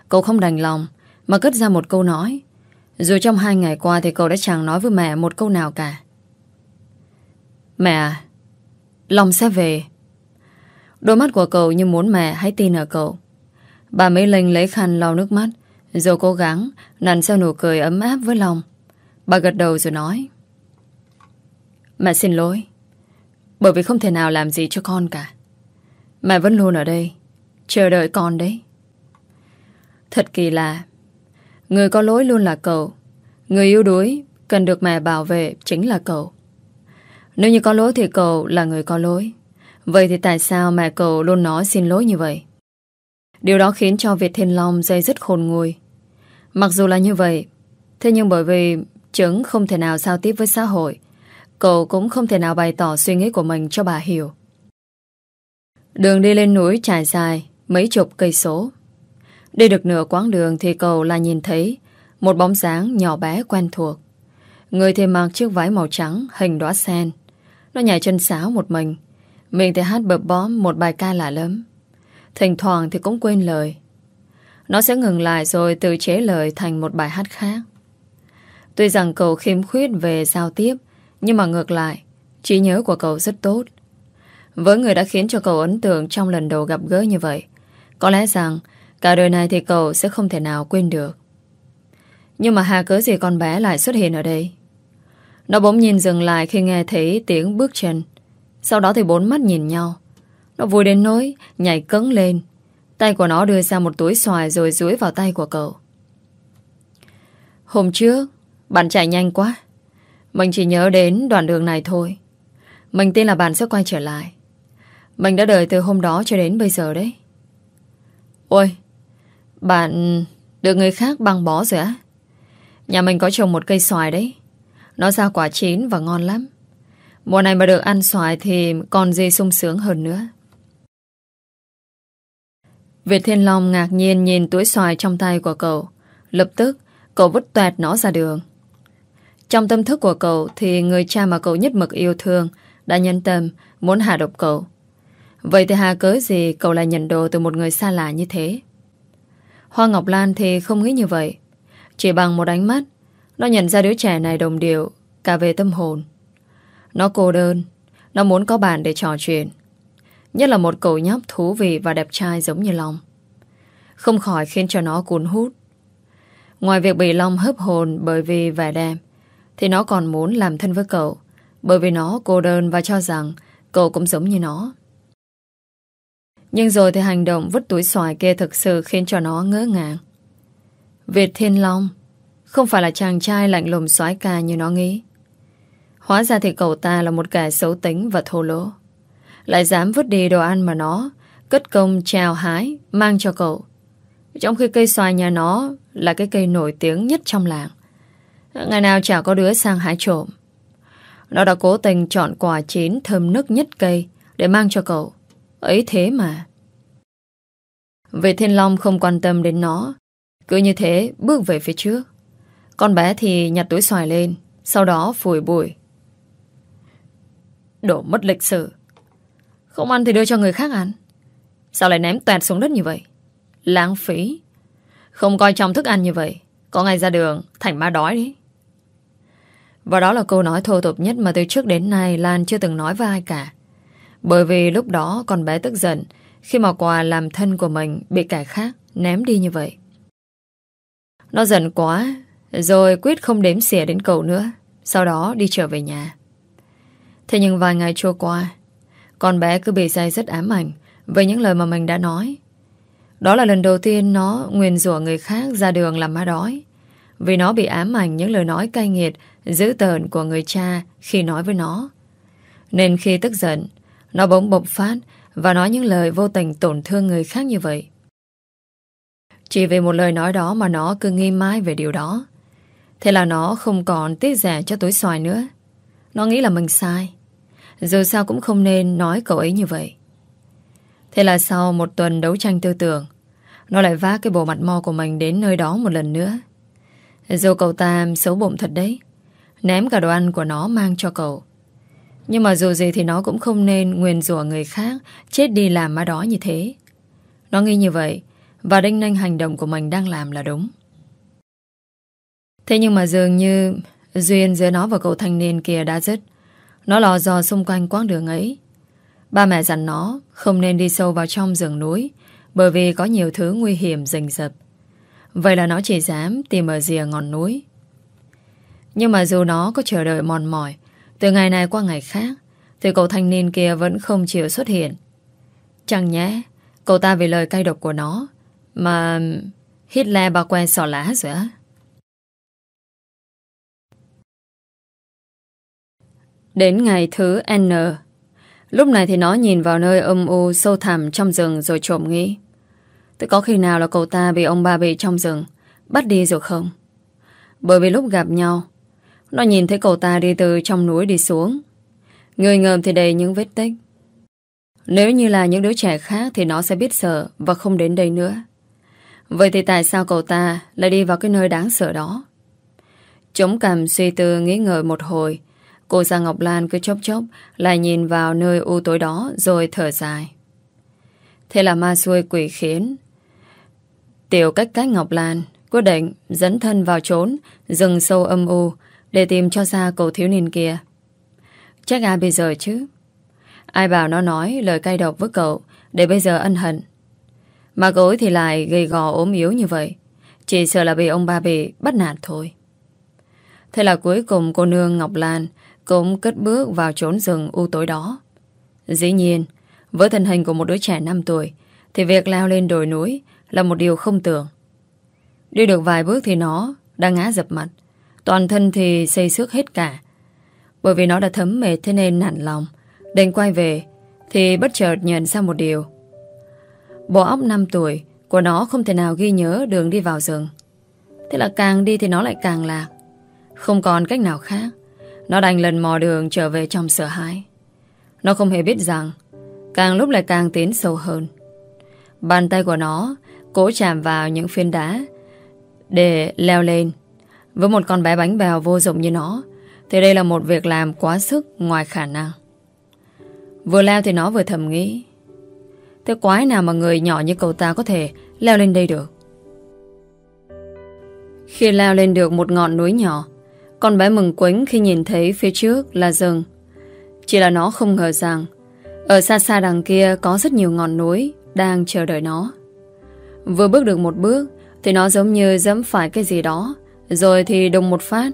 Cậu không đành lòng Mà cất ra một câu nói Dù trong hai ngày qua thì cậu đã chẳng nói với mẹ một câu nào cả Mẹ à Lòng sẽ về Đôi mắt của cậu như muốn mẹ hãy tin ở cậu. Bà Mỹ Linh lấy khăn lau nước mắt, rồi cố gắng nặn sau nụ cười ấm áp với lòng. Bà gật đầu rồi nói. Mẹ xin lỗi. Bởi vì không thể nào làm gì cho con cả. Mẹ vẫn luôn ở đây, chờ đợi con đấy. Thật kỳ lạ. Người có lỗi luôn là cậu. Người yếu đuối, cần được mẹ bảo vệ chính là cậu. Nếu như có lỗi thì cậu là người có lỗi. Vậy thì tại sao mẹ cậu luôn nói xin lỗi như vậy? Điều đó khiến cho Việt Thiên Long dây dứt khôn nguôi. Mặc dù là như vậy, thế nhưng bởi vì Trứng không thể nào giao tiếp với xã hội, cậu cũng không thể nào bày tỏ suy nghĩ của mình cho bà hiểu. Đường đi lên núi trải dài, mấy chục cây số. Đi được nửa quãng đường thì cậu là nhìn thấy một bóng dáng nhỏ bé quen thuộc. Người thì mặc chiếc váy màu trắng hình đóa sen. Nó nhảy chân sáo một mình. Mình thì hát bập bóm một bài ca lạ lắm. Thỉnh thoảng thì cũng quên lời. Nó sẽ ngừng lại rồi tự chế lời thành một bài hát khác. Tuy rằng cậu khiếm khuyết về giao tiếp, nhưng mà ngược lại, trí nhớ của cậu rất tốt. Với người đã khiến cho cậu ấn tượng trong lần đầu gặp gỡ như vậy, có lẽ rằng cả đời này thì cậu sẽ không thể nào quên được. Nhưng mà hà cớ gì con bé lại xuất hiện ở đây? Nó bỗng nhìn dừng lại khi nghe thấy tiếng bước chân. Sau đó thì bốn mắt nhìn nhau. Nó vui đến nỗi nhảy cứng lên. Tay của nó đưa ra một túi xoài rồi rưới vào tay của cậu. Hôm trước, bạn chạy nhanh quá. Mình chỉ nhớ đến đoạn đường này thôi. Mình tin là bạn sẽ quay trở lại. Mình đã đợi từ hôm đó cho đến bây giờ đấy. Ôi, bạn được người khác băng bó rồi á? Nhà mình có trồng một cây xoài đấy. Nó ra quả chín và ngon lắm. Mùa này mà được ăn xoài thì còn gì sung sướng hơn nữa. Việt Thiên Long ngạc nhiên nhìn túi xoài trong tay của cậu. Lập tức, cậu vứt toẹt nó ra đường. Trong tâm thức của cậu thì người cha mà cậu nhất mực yêu thương đã nhân tâm muốn hạ độc cậu. Vậy thì hà cớ gì cậu lại nhận đồ từ một người xa lạ như thế? Hoa Ngọc Lan thì không nghĩ như vậy. Chỉ bằng một ánh mắt, nó nhận ra đứa trẻ này đồng điệu cả về tâm hồn. Nó cô đơn, nó muốn có bạn để trò chuyện. Nhất là một cậu nhóc thú vị và đẹp trai giống như Long. Không khỏi khiến cho nó cuốn hút. Ngoài việc bị Long hấp hồn bởi vì vẻ đẹp, thì nó còn muốn làm thân với cậu bởi vì nó cô đơn và cho rằng cậu cũng giống như nó. Nhưng rồi thì hành động vứt túi xoài kia thực sự khiến cho nó ngỡ ngàng. Việt Thiên Long, không phải là chàng trai lạnh lùng xoái ca như nó nghĩ. Hóa ra thì cậu ta là một kẻ xấu tính và thô lỗ. Lại dám vứt đi đồ ăn mà nó cất công trào hái, mang cho cậu. Trong khi cây xoài nhà nó là cái cây nổi tiếng nhất trong làng. Ngày nào chả có đứa sang hái trộm. Nó đã cố tình chọn quả chín thơm nức nhất cây để mang cho cậu. Ấy thế mà. Về Thiên Long không quan tâm đến nó. Cứ như thế bước về phía trước. Con bé thì nhặt túi xoài lên, sau đó phủi bụi. Đổ mất lịch sử. Không ăn thì đưa cho người khác ăn. Sao lại ném toẹt xuống đất như vậy? Lãng phí. Không coi trọng thức ăn như vậy. Có ngày ra đường, thành ma đói đấy. Và đó là câu nói thô tục nhất mà từ trước đến nay Lan chưa từng nói với ai cả. Bởi vì lúc đó con bé tức giận khi mà quà làm thân của mình bị kẻ khác ném đi như vậy. Nó giận quá, rồi quyết không đếm xỉa đến cậu nữa, sau đó đi trở về nhà. Thế nhưng vài ngày trôi qua, con bé cứ bị dây rất ám ảnh về những lời mà mình đã nói. Đó là lần đầu tiên nó nguyền rủa người khác ra đường làm ma đói. Vì nó bị ám ảnh những lời nói cay nghiệt, dữ tợn của người cha khi nói với nó. Nên khi tức giận, nó bỗng bộc phát và nói những lời vô tình tổn thương người khác như vậy. Chỉ vì một lời nói đó mà nó cứ nghi mãi về điều đó. Thế là nó không còn tiếc rẻ cho túi xoài nữa. Nó nghĩ là mình sai. Dù sao cũng không nên nói cậu ấy như vậy. Thế là sau một tuần đấu tranh tư tưởng, nó lại vác cái bộ mặt mo của mình đến nơi đó một lần nữa. Dù cậu ta xấu bụng thật đấy, ném cả đồ ăn của nó mang cho cậu. Nhưng mà dù gì thì nó cũng không nên nguyền rủa người khác chết đi làm ma đó như thế. Nó nghĩ như vậy và đinh ninh hành động của mình đang làm là đúng. Thế nhưng mà dường như duyên giữa nó và cậu thanh niên kia đã dứt. Nó lò dò xung quanh quãng đường ấy. Ba mẹ dặn nó không nên đi sâu vào trong rừng núi bởi vì có nhiều thứ nguy hiểm rình rập. Vậy là nó chỉ dám tìm ở rìa ngọn núi. Nhưng mà dù nó có chờ đợi mòn mỏi, từ ngày này qua ngày khác, Thì cậu thanh niên kia vẫn không chịu xuất hiện. Chẳng nhé Cậu ta vì lời cay độc của nó Mà hít le bà que sò lá rồi á? Đến ngày thứ N, Lúc này thì nó nhìn vào nơi âm u sâu thẳm trong rừng rồi trộm nghĩ. Thế có khi nào là cậu ta bị ông ba bị trong rừng, Bắt đi rồi không? Bởi vì lúc gặp nhau, Nó nhìn thấy cậu ta đi từ trong núi đi xuống. Người ngầm thì đầy những vết tích. Nếu như là những đứa trẻ khác Thì nó sẽ biết sợ Và không đến đây nữa. Vậy thì tại sao cậu ta lại đi vào cái nơi đáng sợ đó? Chống cằm suy tư nghĩ ngợi một hồi, Cô Giang Ngọc Lan cứ chốc chốc Lại nhìn vào nơi u tối đó Rồi thở dài. Thế là ma xuôi quỷ khiến Tiểu cách cách Ngọc Lan Quyết định dẫn thân vào trốn Rừng sâu âm u Để tìm cho ra cậu thiếu niên kia. Chắc ai bây giờ chứ? Ai bảo nó nói lời cay độc với cậu Để bây giờ ân hận. Mà cậu thì lại gầy gò ốm yếu như vậy Chỉ sợ là bị ông ba bị bắt nạt thôi. Thế là cuối cùng cô nương Ngọc Lan cũng cất bước vào trốn rừng u tối đó. Dĩ nhiên, với thân hình của một đứa trẻ 5 tuổi, thì việc leo lên đồi núi là một điều không tưởng. Đi được vài bước thì nó đã ngã dập mặt, toàn thân thì xây xước hết cả. Bởi vì nó đã thấm mệt thế nên nản lòng, Đành quay về thì bất chợt nhận ra một điều. Bộ óc 5 tuổi của nó không thể nào ghi nhớ đường đi vào rừng. Thế là càng đi thì nó lại càng lạc. Không còn cách nào khác Nó đành lần mò đường trở về trong sợ hãi Nó không hề biết rằng Càng lúc lại càng tiến sâu hơn Bàn tay của nó Cố chạm vào những phiên đá Để leo lên Với một con bé bánh bèo vô dụng như nó, Thì đây là một việc làm quá sức Ngoài khả năng Vừa leo thì nó vừa thầm nghĩ, Thế quái nào mà người nhỏ như cậu ta Có thể leo lên đây được Khi leo lên được một ngọn núi nhỏ, con bé mừng quính khi nhìn thấy phía trước là rừng. Chỉ là nó không ngờ rằng, ở xa xa đằng kia có rất nhiều ngọn núi đang chờ đợi nó. Vừa bước được một bước, thì nó giống như dẫm phải cái gì đó, rồi thì đùng một phát.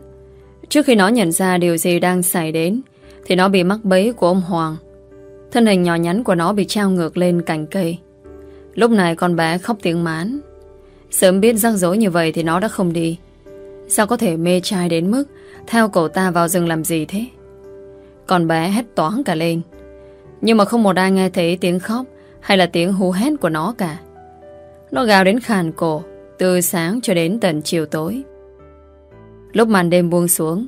Trước khi nó nhận ra điều gì đang xảy đến, thì nó bị mắc bẫy của ông Hoàng. Thân hình nhỏ nhắn của nó bị trao ngược lên cành cây. Lúc này con bé khóc tiếng mán. Sớm biết rắc rối như vậy thì nó đã không đi. Sao có thể mê trai đến mức Theo cậu ta vào rừng làm gì thế Con bé hét toán cả lên Nhưng mà không một ai nghe thấy tiếng khóc Hay là tiếng hú hét của nó cả nó gào đến khàn cổ, Từ sáng cho đến tận chiều tối Lúc màn đêm buông xuống,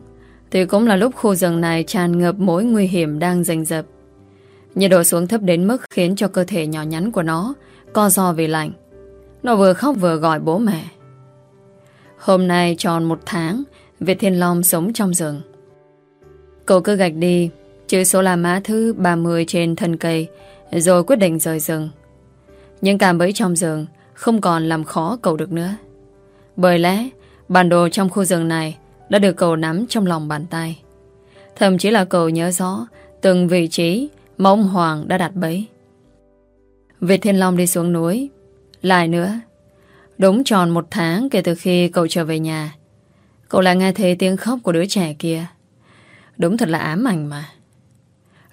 Thì cũng là lúc khu rừng này tràn ngập mối nguy hiểm đang rình rập Nhiệt độ xuống thấp đến mức khiến cho cơ thể nhỏ nhắn của nó co do vì lạnh. Nó vừa khóc vừa gọi bố mẹ. Hôm nay tròn một tháng, Việt Thiên Long sống trong rừng Cậu cứ gạch đi Chữ số là mã thứ 30 trên thân cây, Rồi quyết định rời rừng Nhưng cảm bẫy trong rừng không còn làm khó cậu được nữa. Bởi lẽ, Bản đồ trong khu rừng này Đã được cậu nắm trong lòng bàn tay. Thậm chí là cậu nhớ rõ Từng vị trí mà ông Hoàng đã đặt bẫy. Việt Thiên Long đi xuống núi. Lại nữa, Đúng tròn một tháng kể từ khi cậu trở về nhà, Cậu lại nghe thấy tiếng khóc của đứa trẻ kia. Đúng thật là ám ảnh mà.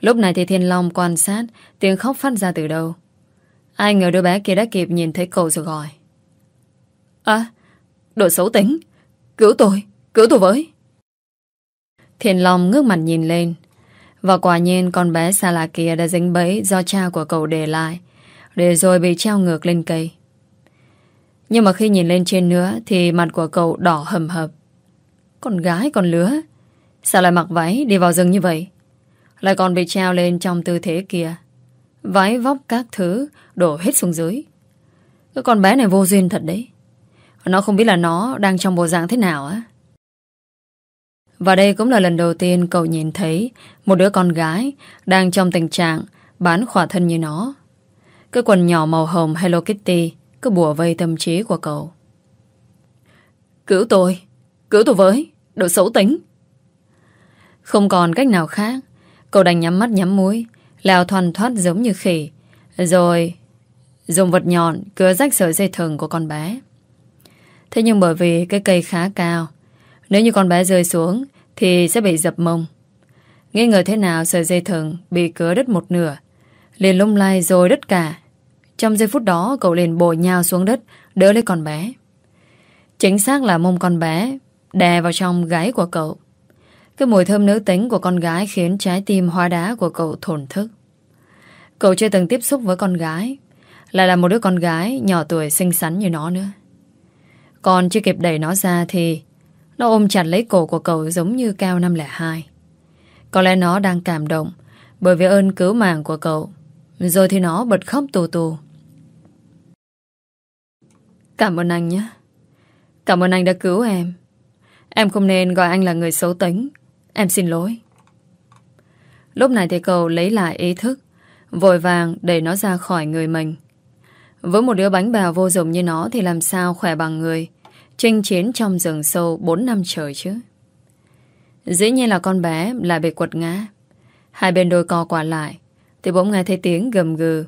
Lúc này thì Thiên Long quan sát Tiếng khóc phát ra từ đâu. Ai ngờ đứa bé kia đã kịp nhìn thấy cậu rồi gọi. À Đồ xấu tính. Cứu tôi Cứu tôi với. Thiên Long ngước mặt nhìn lên. Và quả nhiên con bé xa lạ kia đã dính bẫy do cha của cậu để lại, Để rồi bị treo ngược lên cây. Nhưng mà khi nhìn lên trên nữa Thì mặt của cậu đỏ hầm hập. Con gái, con lứa, Sao lại mặc váy đi vào rừng như vậy? Lại còn bị treo lên trong tư thế kia. Váy vóc các thứ Đổ hết xuống dưới. Cái con bé này vô duyên thật đấy. Nó không biết là nó đang trong bộ dạng thế nào á. Và đây cũng là lần đầu tiên cậu nhìn thấy Một đứa con gái Đang trong tình trạng Bán khỏa thân như nó. Cái quần nhỏ màu hồng Hello Kitty cứ bùa vây tâm trí của cậu. Cứu tôi Cứu tôi với, Đồ xấu tính. Không còn cách nào khác, Cậu đành nhắm mắt nhắm mũi Leo thoàn thoát giống như khỉ, Rồi dùng vật nhọn cưa rách sợi dây thừng của con bé. Thế nhưng bởi vì cái cây khá cao Nếu như con bé rơi xuống Thì sẽ bị dập mông. Nghĩ ngờ thế nào sợi dây thừng Bị cứa đứt một nửa liền lung lay rồi đứt cả. Trong giây phút đó cậu liền bồi nhào xuống đất Đỡ lấy con bé. Chính xác là mông con bé Đè vào trong gáy của cậu. Cái mùi thơm nữ tính của con gái khiến trái tim hoa đá của cậu thổn thức. Cậu chưa từng tiếp xúc với con gái, lại là một đứa con gái nhỏ tuổi xinh xắn như nó nữa. Còn chưa kịp đẩy nó ra thì nó ôm chặt lấy cổ của cậu giống như cao 502. Có lẽ nó đang cảm động bởi vì ơn cứu mạng của cậu. Rồi thì nó bật khóc tù tù. Cảm ơn anh nhé. Cảm ơn anh đã cứu em. Em không nên gọi anh là người xấu tính. Em xin lỗi. Lúc này thì cậu lấy lại ý thức, vội vàng đẩy nó ra khỏi người mình. Với một đứa bánh bèo vô dụng như nó thì làm sao khỏe bằng người, chinh chiến trong rừng sâu 4 năm trời chứ. Dĩ nhiên là con bé lại bị quật ngã. Hai bên đôi co quả lại, thì bỗng nghe thấy tiếng gầm gừ.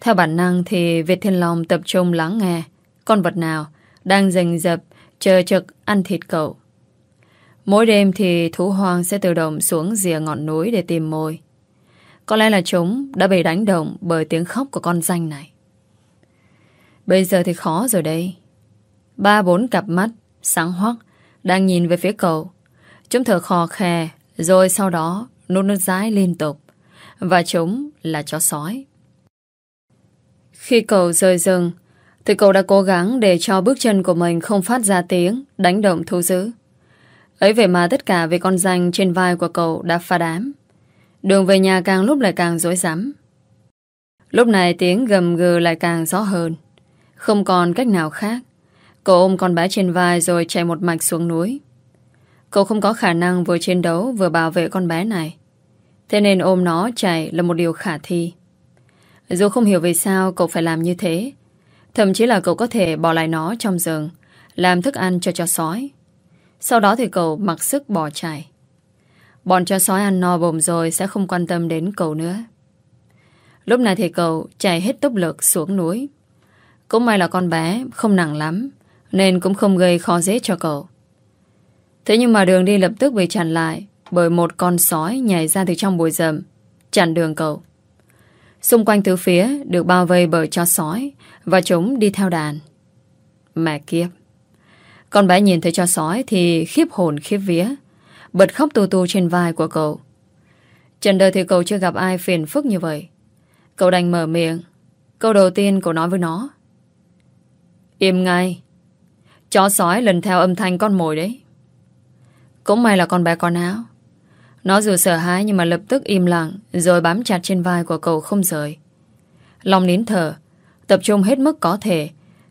Theo bản năng thì Việt Thiên Long tập trung lắng nghe con vật nào đang rình rập chờ trực ăn thịt cậu. Mỗi đêm thì thú hoang sẽ tự động xuống rìa ngọn núi để tìm mồi. Có lẽ là chúng đã bị đánh động bởi tiếng khóc của con danh này. Bây giờ thì khó rồi đây. Ba bốn cặp mắt, sáng hoắc, đang nhìn về phía cậu. Chúng thở khò khè, rồi sau đó nôn nước rái liên tục. Và chúng là chó sói. Khi cậu rời rừng, thì cậu đã cố gắng để cho bước chân của mình không phát ra tiếng, đánh động thu dữ. Ấy vậy mà tất cả về con danh trên vai của cậu đã pha đám. Đường về nhà càng lúc lại càng rối rắm. Lúc này tiếng gầm gừ lại càng rõ hơn. Không còn cách nào khác. Cậu ôm con bé trên vai rồi chạy một mạch xuống núi. Cậu không có khả năng vừa chiến đấu vừa bảo vệ con bé này. Thế nên ôm nó chạy là một điều khả thi. Dù không hiểu vì sao cậu phải làm như thế, thậm chí là cậu có thể bỏ lại nó trong rừng, làm thức ăn cho chó sói. Sau đó thì cậu mặc sức bỏ chạy. Bọn chó sói ăn no bồm rồi sẽ không quan tâm đến cậu nữa. Lúc này thì cậu chạy hết tốc lực xuống núi. Cũng may là con bé không nặng lắm, nên cũng không gây khó dễ cho cậu. Thế nhưng mà đường đi lập tức bị chặn lại bởi một con sói nhảy ra từ trong bụi rậm, chặn đường cậu. Xung quanh tứ phía được bao vây bởi chó sói và chúng đi theo đàn. Mẹ kiếp. Con bé nhìn thấy chó sói thì khiếp hồn khiếp vía, bật khóc tu tu trên vai của cậu. Trần đời thì cậu chưa gặp ai phiền phức như vậy. Cậu đành mở miệng. Câu đầu tiên cậu nói với nó. Im ngay. Chó sói lần theo âm thanh con mồi đấy. Cũng may là con bé con áo. Nó dù sợ hãi nhưng mà lập tức im lặng rồi bám chặt trên vai của cậu không rời. Lòng nín thở, tập trung hết mức có thể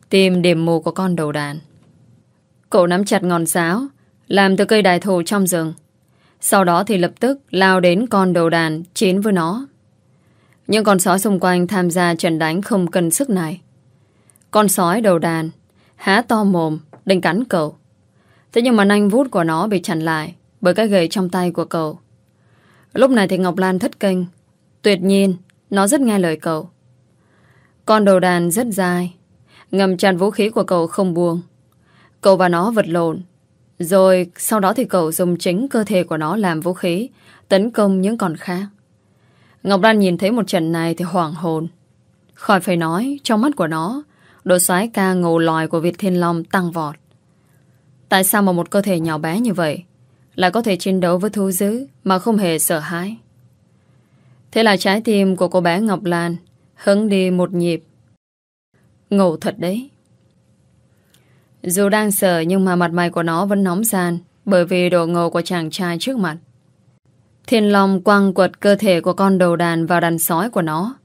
tìm điểm mù của con đầu đàn. Cậu nắm chặt ngọn giáo làm từ cây đại thụ trong rừng. Sau đó thì lập tức lao đến con đầu đàn chiến với nó. Những con sói xung quanh tham gia trận đánh không cần sức này. Con sói đầu đàn há to mồm định cắn cậu. Thế nhưng mà nanh vút của nó bị chặn lại bởi cái gậy trong tay của cậu. Lúc này thì Ngọc Lan thất kinh. Tuyệt nhiên, nó rất nghe lời cậu. Con đầu đàn rất dài, ngầm tràn vũ khí của cậu không buông. Cậu và nó vật lộn. Rồi sau đó thì cậu dùng chính cơ thể của nó làm vũ khí, tấn công những con khác. Ngọc Lan nhìn thấy một trận này thì hoảng hồn. Khỏi phải nói, trong mắt của nó, độ xoái ca ngầu lòi của Việt Thiên Long tăng vọt. Tại sao mà một cơ thể nhỏ bé như vậy lại có thể chiến đấu với thú dữ mà không hề sợ hãi? Thế là trái tim của cô bé Ngọc Lan hứng đi một nhịp. Ngầu thật đấy. Dù đang sợ nhưng mà mặt mày của nó vẫn nóng gian bởi vì độ ngầu của chàng trai trước mặt. Thiên Long quăng quật cơ thể của con đầu đàn vào đàn sói của nó.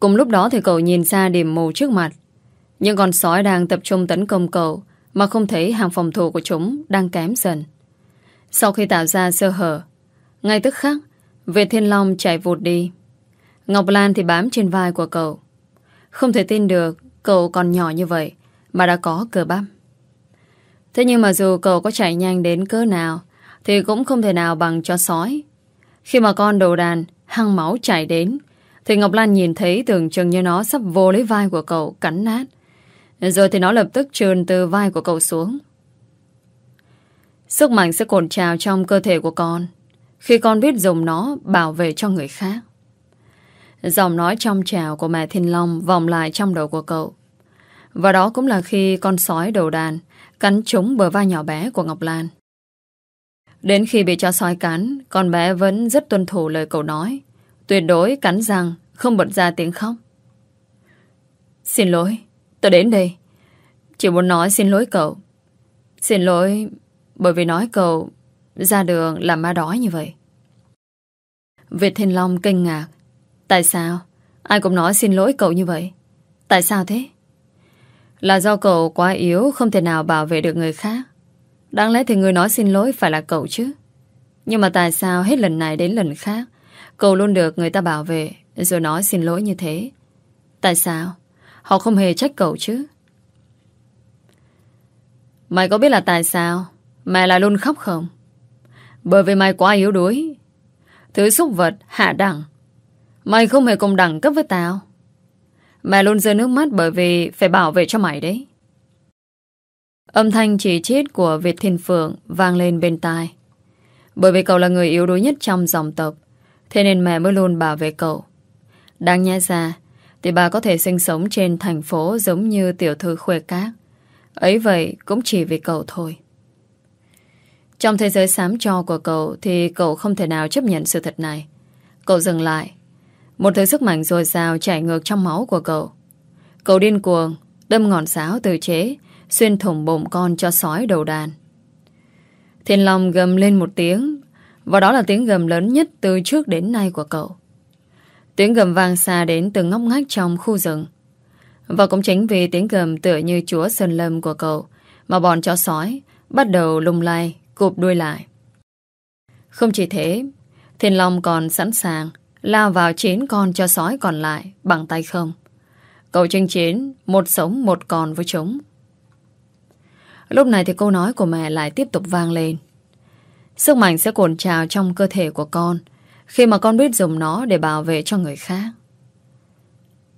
Cùng lúc đó thì cậu nhìn ra điểm mù trước mặt. Những con sói đang tập trung tấn công cậu mà không thấy hàng phòng thủ của chúng đang kém dần. Sau khi tạo ra sơ hở, ngay tức khắc, Việt Thiên Long chạy vụt đi. Ngọc Lan thì bám trên vai của cậu. Không thể tin được cậu còn nhỏ như vậy mà đã có cờ bắp. Thế nhưng mà dù cậu có chạy nhanh đến cỡ nào thì cũng không thể nào bằng cho sói. Khi mà con đầu đàn hăng máu chạy đến thì Ngọc Lan nhìn thấy tưởng chừng như nó sắp vô lấy vai của cậu cắn nát. Rồi thì nó lập tức trườn từ vai của cậu xuống. Sức mạnh sẽ cồn trào trong cơ thể của con khi con biết dùng nó bảo vệ cho người khác. Giọng nói trong trào của mẹ Thiên Long vòng lại trong đầu của cậu. Và đó cũng là khi con sói đầu đàn cắn trúng bờ vai nhỏ bé của Ngọc Lan. Đến khi bị cho sói cắn, con bé vẫn rất tuân thủ lời cậu nói. Tuyệt đối cắn răng, không bật ra tiếng khóc. Xin lỗi, tôi đến đây. Chỉ muốn nói xin lỗi cậu. Xin lỗi bởi vì nói cậu ra đường làm ma đói như vậy. Việt Thiên Long kinh ngạc. Tại sao? Ai cũng nói xin lỗi cậu như vậy. Tại sao thế? Là do cậu quá yếu, không thể nào bảo vệ được người khác. Đáng lẽ thì người nói xin lỗi phải là cậu chứ. Nhưng mà tại sao hết lần này đến lần khác, cậu luôn được người ta bảo vệ rồi nói xin lỗi như thế? Tại sao? Họ không hề trách cậu chứ. Mày có biết là tại sao mày lại luôn khóc không? Bởi vì mày quá yếu đuối. Thứ xúc vật hạ đẳng. Mày không hề cùng đẳng cấp với tao. Mày luôn rơi nước mắt bởi vì phải bảo vệ cho mày đấy. Âm thanh chỉ chết của Việt Thiên Phượng vang lên bên tai. Bởi vì cậu là người yếu đuối nhất trong dòng tộc, thế nên mẹ mới luôn bảo vệ cậu. Đáng nhẽ ra, thì bà có thể sinh sống trên thành phố giống như tiểu thư khuê cát. Ấy vậy cũng chỉ vì cậu thôi. Trong thế giới xám cho của cậu thì cậu không thể nào chấp nhận sự thật này. Cậu dừng lại. Một thứ sức mạnh dồi dào chảy ngược trong máu của cậu. Cậu điên cuồng, đâm ngọn giáo tự chế, xuyên thủng bụng con cho sói đầu đàn. Thiên Long gầm lên một tiếng, và đó là tiếng gầm lớn nhất từ trước đến nay của cậu. Tiếng gầm vang xa đến từ ngóc ngách trong khu rừng. Và cũng chính vì tiếng gầm tựa như chúa sơn lâm của cậu mà bọn chó sói bắt đầu lung lay, cụp đuôi lại. Không chỉ thế, Thiên Long còn sẵn sàng lao vào chín con chó sói còn lại bằng tay không. Cậu chinh chiến, một sống một còn với chúng. Lúc này thì câu nói của mẹ lại tiếp tục vang lên. Sức mạnh sẽ cuộn trào trong cơ thể của con khi mà con biết dùng nó để bảo vệ cho người khác.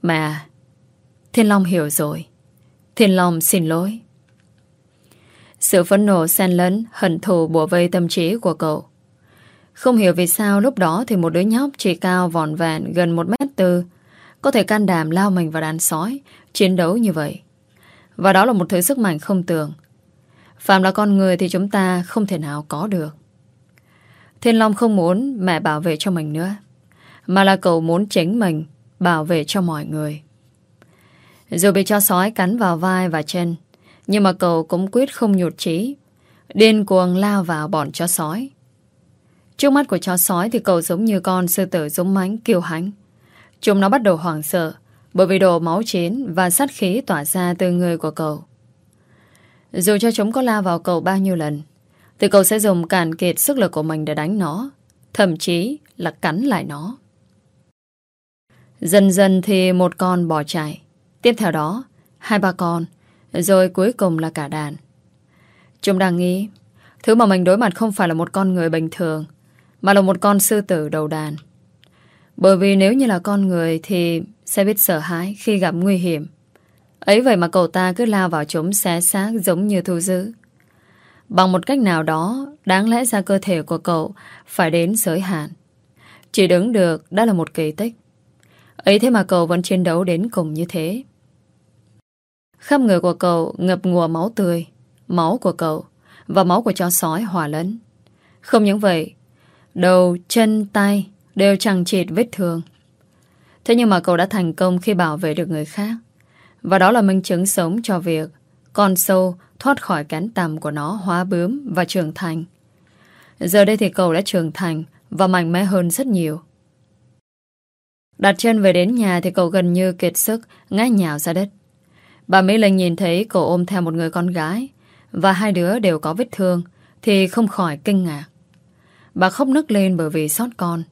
Mẹ, Thiên Long hiểu rồi. Thiên Long xin lỗi. Sự phẫn nộ xen lẫn, hận thù bùa vây tâm trí của cậu. Không hiểu vì sao lúc đó thì một đứa nhóc chỉ cao vòn vẹn gần một mét tư có thể can đảm lao mình vào đàn sói, chiến đấu như vậy. Và đó là một thứ sức mạnh không tưởng. Phạm là con người thì chúng ta không thể nào có được. Thiên Long không muốn mẹ bảo vệ cho mình nữa, mà là cậu muốn chính mình bảo vệ cho mọi người. Dù bị cho sói cắn vào vai và chân, nhưng mà cậu cũng quyết không nhụt chí, điên cuồng lao vào bọn chó sói. Trước mắt của chó sói thì cậu giống như con sư tử giống mánh kiêu hãnh. Chúng nó bắt đầu hoảng sợ bởi vì đồ máu chiến và sát khí tỏa ra từ người của cậu. Dù cho chúng có la vào cậu bao nhiêu lần, thì cậu sẽ dùng cản kiệt sức lực của mình để đánh nó, thậm chí là cắn lại nó. Dần dần thì một con bỏ chạy. Tiếp theo đó, hai ba con, rồi cuối cùng là cả đàn. Chúng đang nghĩ, thứ mà mình đối mặt không phải là một con người bình thường, mà là một con sư tử đầu đàn. Bởi vì nếu như là con người thì sẽ biết sợ hãi khi gặp nguy hiểm. Ấy vậy mà cậu ta cứ lao vào chúng xé xác giống như thu dữ. Bằng một cách nào đó, đáng lẽ ra cơ thể của cậu phải đến giới hạn. Chỉ đứng được đã là một kỳ tích. Ấy thế mà cậu vẫn chiến đấu đến cùng như thế. Khắp người của cậu ngập ngùa máu tươi, máu của cậu và máu của chó sói hòa lẫn. Không những vậy, đầu, chân, tay đều chẳng chịt vết thương. Thế nhưng mà cậu đã thành công khi bảo vệ được người khác. Và đó là minh chứng sống cho việc con sâu thoát khỏi cánh tầm của nó hóa bướm và trưởng thành. Giờ đây thì cậu đã trưởng thành và mạnh mẽ hơn rất nhiều. Đặt chân về đến nhà thì cậu gần như kiệt sức, ngã nhào ra đất. Bà Mỹ Linh nhìn thấy cậu ôm theo một người con gái và hai đứa đều có vết thương thì không khỏi kinh ngạc. Bà khóc nức lên bởi vì sót con.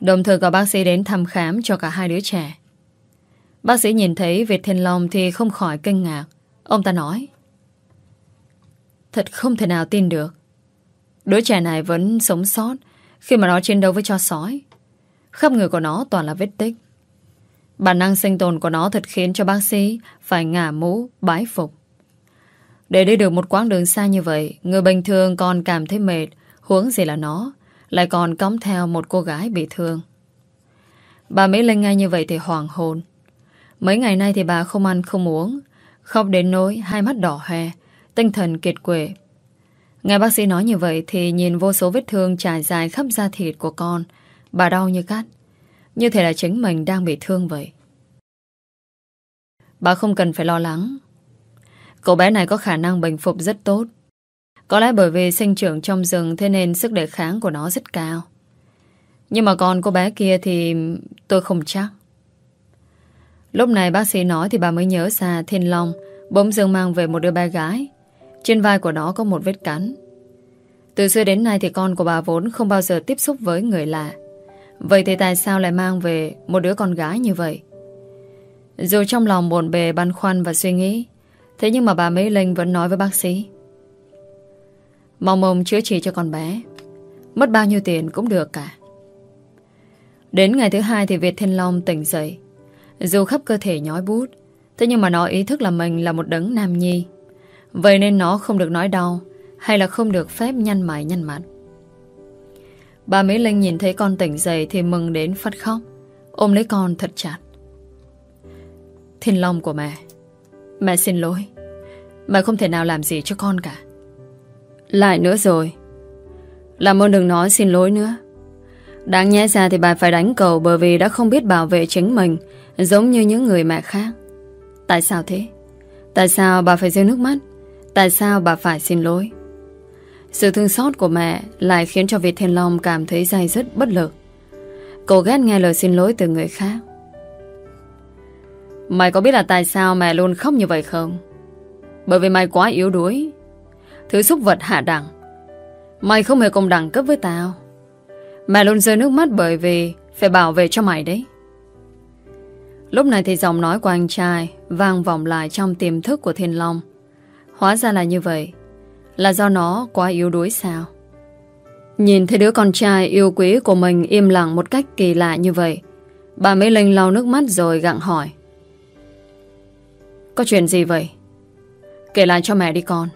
Đồng thời có bác sĩ đến thăm khám cho cả hai đứa trẻ. Bác sĩ nhìn thấy Việt Thiên Long thì không khỏi kinh ngạc. Ông ta nói Thật không thể nào tin được. Đứa trẻ này vẫn sống sót khi mà nó chiến đấu với cho sói. Khắp người của nó toàn là vết tích. Bản năng sinh tồn của nó thật khiến cho bác sĩ phải ngả mũ, bái phục. Để đi được một quãng đường xa như vậy, người bình thường còn cảm thấy mệt, huống gì là nó, lại còn cõng theo một cô gái bị thương. Bà Mỹ lên ngay như vậy thì hoàng hồn. Mấy ngày nay thì bà không ăn không uống, khóc đến nỗi hai mắt đỏ hoe, tinh thần kiệt quệ. Nghe bác sĩ nói như vậy thì nhìn vô số vết thương trải dài khắp da thịt của con, bà đau như cắt. Như thể là chính mình đang bị thương vậy. Bà không cần phải lo lắng. Cậu bé này có khả năng bình phục rất tốt. Có lẽ bởi vì sinh trưởng trong rừng thế nên sức đề kháng của nó rất cao. Nhưng mà con cô bé kia thì tôi không chắc. Lúc này bác sĩ nói thì bà mới nhớ ra Thiên Long bỗng dưng mang về một đứa bé gái. Trên vai của nó có một vết cắn. Từ xưa đến nay thì con của bà vốn không bao giờ tiếp xúc với người lạ. Vậy thì tại sao lại mang về một đứa con gái như vậy? Dù trong lòng bồn bề băn khoăn và suy nghĩ, thế nhưng mà bà Mỹ Linh vẫn nói với bác sĩ. Mong ông chữa trị cho con bé. Mất bao nhiêu tiền cũng được cả. Đến ngày thứ hai thì Việt Thiên Long tỉnh dậy. Dù khắp cơ thể nhói bút, thế nhưng mà nó ý thức là mình là một đấng nam nhi. Vậy nên nó không được nói đau, hay là không được phép nhăn mày nhăn mặt. Bà Mỹ Linh nhìn thấy con tỉnh dậy thì mừng đến phát khóc, ôm lấy con thật chặt. Thiên Long của mẹ, mẹ xin lỗi. Mẹ không thể nào làm gì cho con cả. Lại nữa rồi. Làm ơn đừng nói xin lỗi nữa. Đáng nhẽ ra thì bà phải đánh cầu bởi vì đã không biết bảo vệ chính mình giống như những người mẹ khác. Tại sao thế? Tại sao bà phải rơi nước mắt? Tại sao bà phải xin lỗi? Sự thương xót của mẹ lại khiến cho Việt Thiên Long cảm thấy dai dứt bất lực. Cô ghét nghe lời xin lỗi từ người khác. Mày có biết là tại sao mẹ luôn khóc như vậy không? Bởi vì mày quá yếu đuối. Thứ xúc vật hạ đẳng. Mày không hề cùng đẳng cấp với tao. Mẹ luôn rơi nước mắt bởi vì phải bảo vệ cho mày đấy. Lúc này thì giọng nói của anh trai vang vọng lại trong tiềm thức của Thiên Long. Hóa ra là như vậy. Là do nó quá yếu đuối sao? Nhìn thấy đứa con trai yêu quý của mình im lặng một cách kỳ lạ như vậy. Bà Mỹ Linh lau nước mắt rồi gặng hỏi. Có chuyện gì vậy? Kể lại cho mẹ đi con.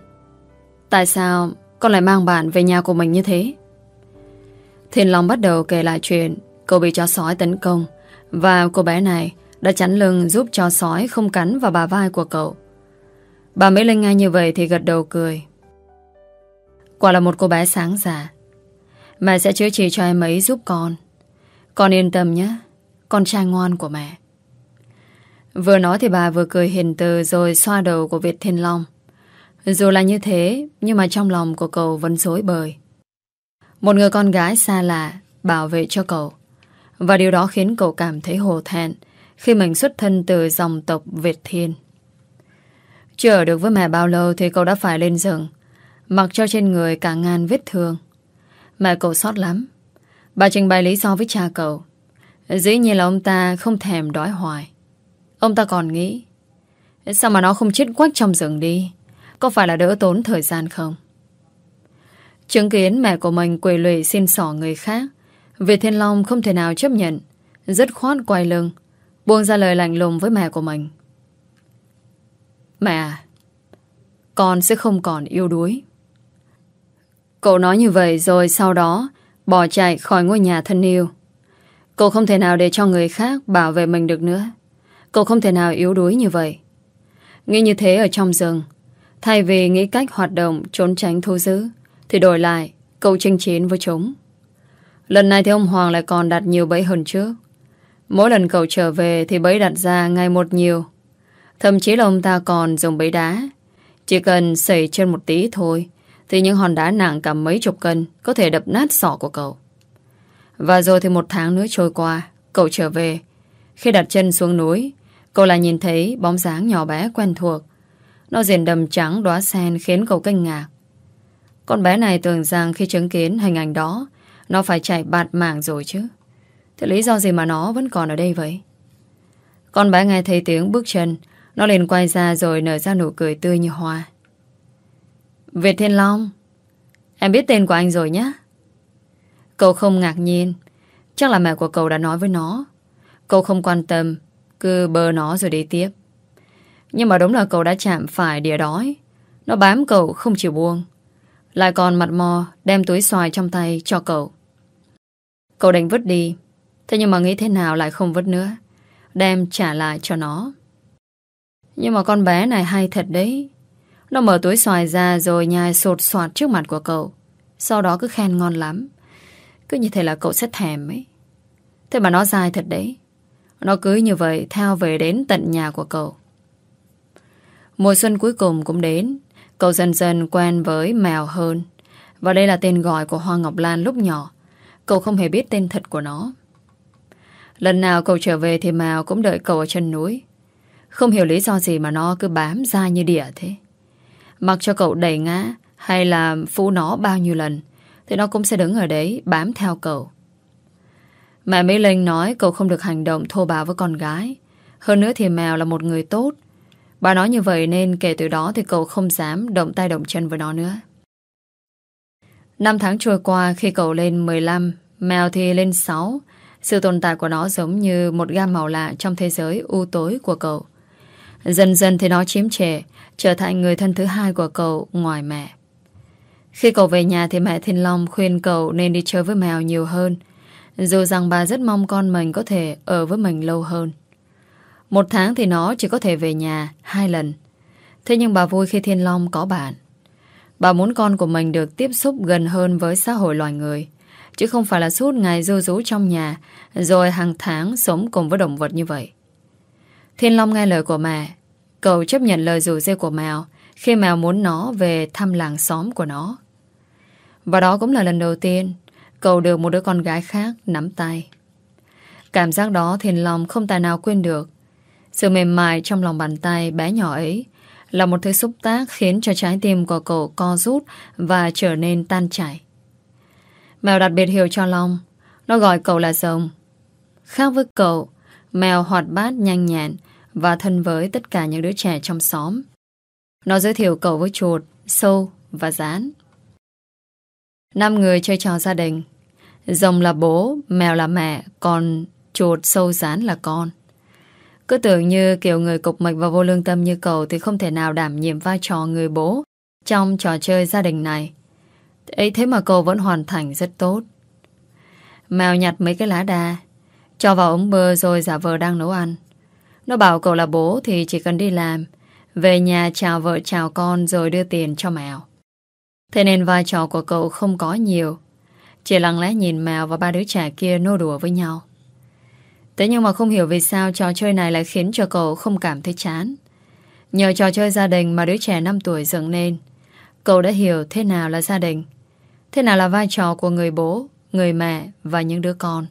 Tại sao con lại mang bạn về nhà của mình như thế? Thiên Long bắt đầu kể lại chuyện cô bị chó sói tấn công và cô bé này đã chắn lưng giúp cho sói không cắn vào bà vai của cậu. Bà Mỹ Linh nghe như vậy thì gật đầu cười. Quả là một cô bé sáng giả. Mẹ sẽ chữa trị cho em ấy giúp con. Con yên tâm nhé, con trai ngoan của mẹ. Vừa nói thì bà vừa cười hiền từ rồi xoa đầu của Việt Thiên Long. Dù là như thế, nhưng mà trong lòng của cậu vẫn dối bời. Một người con gái xa lạ bảo vệ cho cậu. Và điều đó khiến cậu cảm thấy hồ thẹn khi mình xuất thân từ dòng tộc Việt Thiên. Chưa ở được với mẹ bao lâu thì cậu đã phải lên rừng, mặc cho trên người cả ngàn vết thương. Mẹ cậu sót lắm. Bà trình bày lý do với cha cậu. Dĩ nhiên là ông ta không thèm đói hoài. Ông ta còn nghĩ Sao mà nó không chết quách trong rừng đi Có phải là đỡ tốn thời gian không Chứng kiến mẹ của mình quỳ lụy xin sỏ người khác Vì Thiên Long không thể nào chấp nhận Rất khoát quay lưng Buông ra lời lạnh lùng với mẹ của mình Mẹ à Con sẽ không còn yêu đuối. Cậu nói như vậy rồi sau đó, Bỏ chạy khỏi ngôi nhà thân yêu. Cậu không thể nào để cho người khác bảo vệ mình được nữa. Cậu không thể nào yếu đuối như vậy. Nghĩ như thế ở trong rừng. Thay vì nghĩ cách hoạt động Trốn tránh thu giữ Thì đổi lại, cậu chinh chiến với chúng. Lần này thì ông Hoàng lại còn đặt nhiều bẫy hơn trước. Mỗi lần cậu trở về Thì bẫy đặt ra ngày một nhiều. Thậm chí là ông ta còn dùng bẫy đá Chỉ cần xảy chân một tí thôi Thì những hòn đá nặng cả mấy chục cân Có thể đập nát sọ của cậu Và rồi thì một tháng nữa trôi qua Cậu trở về Khi đặt chân xuống núi cậu lại nhìn thấy bóng dáng nhỏ bé quen thuộc. Nó diện đầm trắng đóa sen khiến cậu kinh ngạc. Con bé này tưởng rằng khi chứng kiến hình ảnh đó, nó phải chạy bạt mạng rồi chứ. Thế lý do gì mà nó vẫn còn ở đây vậy? Con bé nghe thấy tiếng bước chân, nó liền quay ra rồi nở ra nụ cười tươi như hoa. Việt Thiên Long, em biết tên của anh rồi nhé. Cậu không ngạc nhiên, chắc là mẹ của cậu đã nói với nó. Cậu không quan tâm cứ bơ nó rồi đi tiếp. Nhưng mà đúng là cậu đã chạm phải đĩa đói. Nó bám cậu không chịu buông. Lại còn mặt mò Đem túi xoài trong tay cho cậu. Cậu định vứt đi. Thế nhưng mà nghĩ thế nào lại không vứt nữa. Đem trả lại cho nó. Nhưng mà con bé này hay thật đấy Nó mở túi xoài ra rồi nhai sột soạt trước mặt của cậu. Sau đó cứ khen ngon lắm. Cứ như thế là cậu sẽ thèm ấy. Thế mà nó dài thật đấy. Nó cứ như vậy theo về đến tận nhà của cậu. Mùa xuân cuối cùng cũng đến. Cậu dần dần quen với mèo hơn. Và đây là tên gọi của Hoa Ngọc Lan lúc nhỏ. Cậu không hề biết tên thật của nó. Lần nào cậu trở về thì Mèo cũng đợi cậu ở chân núi. Không hiểu lý do gì mà nó cứ bám ra như đỉa thế. Mặc cho cậu đẩy ngã hay là phú nó bao nhiêu lần thì nó cũng sẽ đứng ở đấy bám theo cậu. Mẹ Mỹ Linh nói cậu không được hành động thô bạo với con gái. Hơn nữa thì Mèo là một người tốt. Bà nói như vậy nên kể từ đó thì cậu không dám động tay động chân với nó nữa. Năm tháng trôi qua khi cậu lên 15, Mèo thì lên 6. Sự tồn tại của nó giống như một gam màu lạ trong thế giới u tối của cậu. Dần dần thì nó chiếm trệ, trở thành người thân thứ hai của cậu ngoài mẹ. Khi cậu về nhà thì mẹ Thiên Long khuyên cậu nên đi chơi với mèo nhiều hơn, dù rằng bà rất mong con mình có thể ở với mình lâu hơn. Một tháng thì nó chỉ có thể về nhà hai lần. Thế nhưng bà vui khi Thiên Long có bạn. Bà muốn con của mình được tiếp xúc gần hơn với xã hội loài người. Chứ không phải là suốt ngày du rú trong nhà Rồi hàng tháng sống cùng với động vật như vậy Thiên Long nghe lời của mẹ Cậu chấp nhận lời rủ dê của mèo Khi mèo muốn nó về thăm làng xóm của nó. Và đó cũng là lần đầu tiên Cậu được một đứa con gái khác nắm tay. Cảm giác đó Thiên Long không tài nào quên được. Sự mềm mại trong lòng bàn tay bé nhỏ ấy Là một thứ xúc tác khiến cho trái tim của cậu co rút Và trở nên tan chảy. Mèo đặt biệt hiệu cho Long. Nó gọi cậu là rồng. Khác với cậu, Mèo hoạt bát nhanh nhẹn và thân với tất cả những đứa trẻ trong xóm. Nó giới thiệu cậu với chuột Sâu và rán. Năm người chơi trò gia đình. Rồng là bố Mèo là mẹ Còn chuột sâu rán là con. Cứ tưởng như kiểu người cục mịch và vô lương tâm như cậu Thì không thể nào đảm nhiệm vai trò người bố Trong trò chơi gia đình này. Ấy thế mà cậu vẫn hoàn thành rất tốt. Mèo nhặt mấy cái lá đa, cho vào ống bơ rồi giả vờ đang nấu ăn. Nó bảo cậu là bố thì chỉ cần đi làm, về nhà chào vợ chào con rồi đưa tiền cho mèo. Thế nên vai trò của cậu không có nhiều, chỉ lặng lẽ nhìn mèo và ba đứa trẻ kia nô đùa với nhau. Thế nhưng mà không hiểu vì sao trò chơi này lại khiến cho cậu không cảm thấy chán. Nhờ trò chơi gia đình mà đứa trẻ 5 tuổi dựng nên, cậu đã hiểu thế nào là gia đình. Thế nào là vai trò của người bố, người mẹ và những đứa con?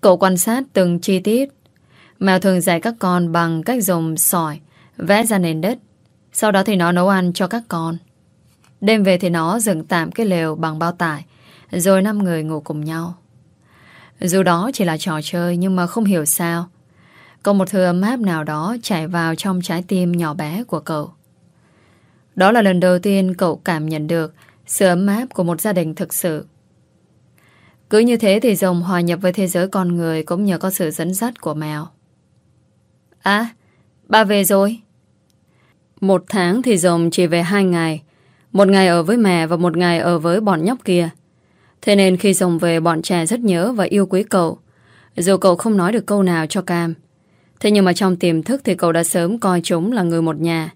Cậu quan sát từng chi tiết. Mèo thường dạy các con bằng cách dùng sỏi, vẽ ra nền đất. Sau đó thì nó nấu ăn cho các con. Đêm về thì nó dựng tạm cái lều bằng bao tải, rồi năm người ngủ cùng nhau. Dù đó chỉ là trò chơi nhưng mà không hiểu sao. Có một thứ ấm áp nào đó chảy vào trong trái tim nhỏ bé của cậu. Đó là lần đầu tiên cậu cảm nhận được sự ấm áp của một gia đình thực sự. Cứ như thế thì rồng hòa nhập với thế giới con người cũng nhờ có sự dẫn dắt của mèo. À, ba về rồi. Một tháng thì rồng chỉ về hai ngày. Một ngày ở với mẹ và một ngày ở với bọn nhóc kia. Thế nên khi rồng về bọn trẻ rất nhớ và yêu quý cậu. Dù cậu không nói được câu nào cho Cam. Thế nhưng mà trong tiềm thức thì cậu đã sớm coi chúng là người một nhà.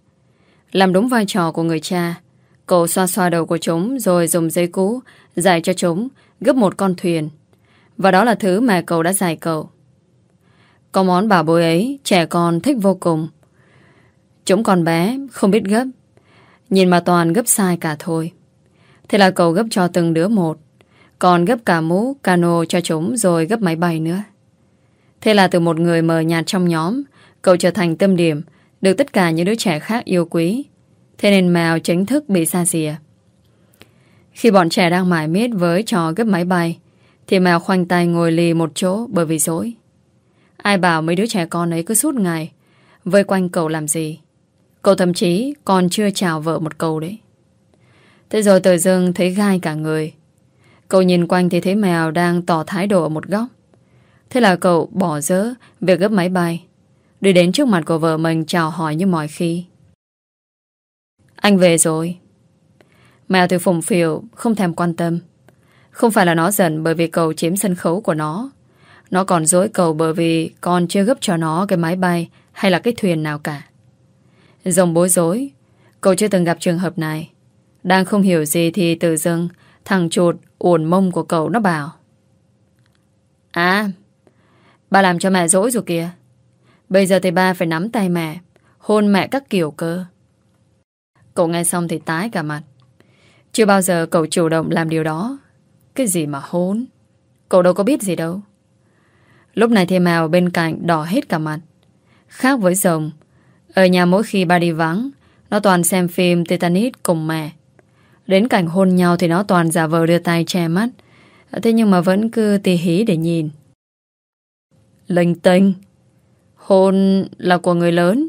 Làm đúng vai trò của người cha Cậu xoa xoa đầu của chúng Rồi dùng dây cũ Giải cho chúng gấp một con thuyền. Và đó là thứ mà cậu đã giải cậu. Có món bảo bối ấy Trẻ con thích vô cùng. Chúng còn bé Không biết gấp. Nhìn mà toàn gấp sai cả thôi. Thế là cậu gấp cho từng đứa một. Còn gấp cả mũ, cano cho chúng Rồi gấp máy bay nữa. Thế là từ một người mờ nhạt trong nhóm Cậu trở thành tâm điểm được tất cả những đứa trẻ khác yêu quý. Thế nên Mèo chính thức bị xa xìa khi bọn trẻ đang mải miết với trò gấp máy bay, Thì Mèo khoanh tay ngồi lì một chỗ bởi vì dối Ai bảo mấy đứa trẻ con ấy cứ suốt ngày Vây quanh cậu làm gì? Cậu thậm chí còn chưa chào vợ một câu đấy. Thế rồi tự dưng thấy gai cả người. Cậu nhìn quanh thì thấy mèo đang tỏ thái độ ở một góc. Thế là cậu bỏ dỡ việc gấp máy bay, Đi đến trước mặt của vợ mình chào hỏi như mọi khi. Anh về rồi. Mèo thì phùng phiều Không thèm quan tâm. Không phải là nó giận bởi vì cầu chiếm sân khấu của nó. Nó còn dối cầu bởi vì Con chưa gấp cho nó cái máy bay Hay là cái thuyền nào cả. Rồng bối rối, Cậu chưa từng gặp trường hợp này. Đang không hiểu gì thì tự dưng Thằng chuột uồn mông của cậu nó bảo. À Ba làm cho mẹ dỗi rồi kìa. Bây giờ thì ba phải nắm tay mẹ, Hôn mẹ các kiểu cơ. Cậu nghe xong thì tái cả mặt. Chưa bao giờ cậu chủ động làm điều đó. Cái gì mà hôn Cậu đâu có biết gì đâu. Lúc này thì mèo bên cạnh đỏ hết cả mặt. Khác với rồng, Ở nhà mỗi khi ba đi vắng, Nó toàn xem phim Titanic cùng mẹ. Đến cảnh hôn nhau thì nó toàn giả vờ đưa tay che mắt. Thế nhưng mà vẫn cứ tì hí để nhìn. Linh tinh, Hôn là của người lớn.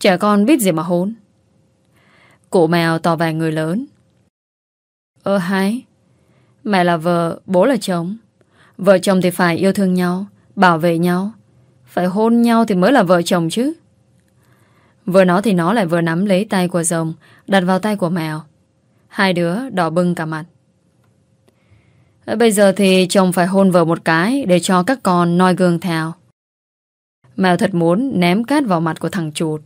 Trẻ con biết gì mà hôn. Cụ mèo tỏ vẻ người lớn. Ơ hay Mẹ là vợ, bố là chồng. Vợ chồng thì phải yêu thương nhau Bảo vệ nhau. Phải hôn nhau thì mới là vợ chồng chứ. Vừa nói thì nó lại vừa nắm lấy tay của rồng Đặt vào tay của mèo. Hai đứa đỏ bưng cả mặt. Ờ, bây giờ thì chồng phải hôn vợ một cái Để cho các con noi gương theo. Mèo thật muốn ném cát vào mặt của thằng chuột.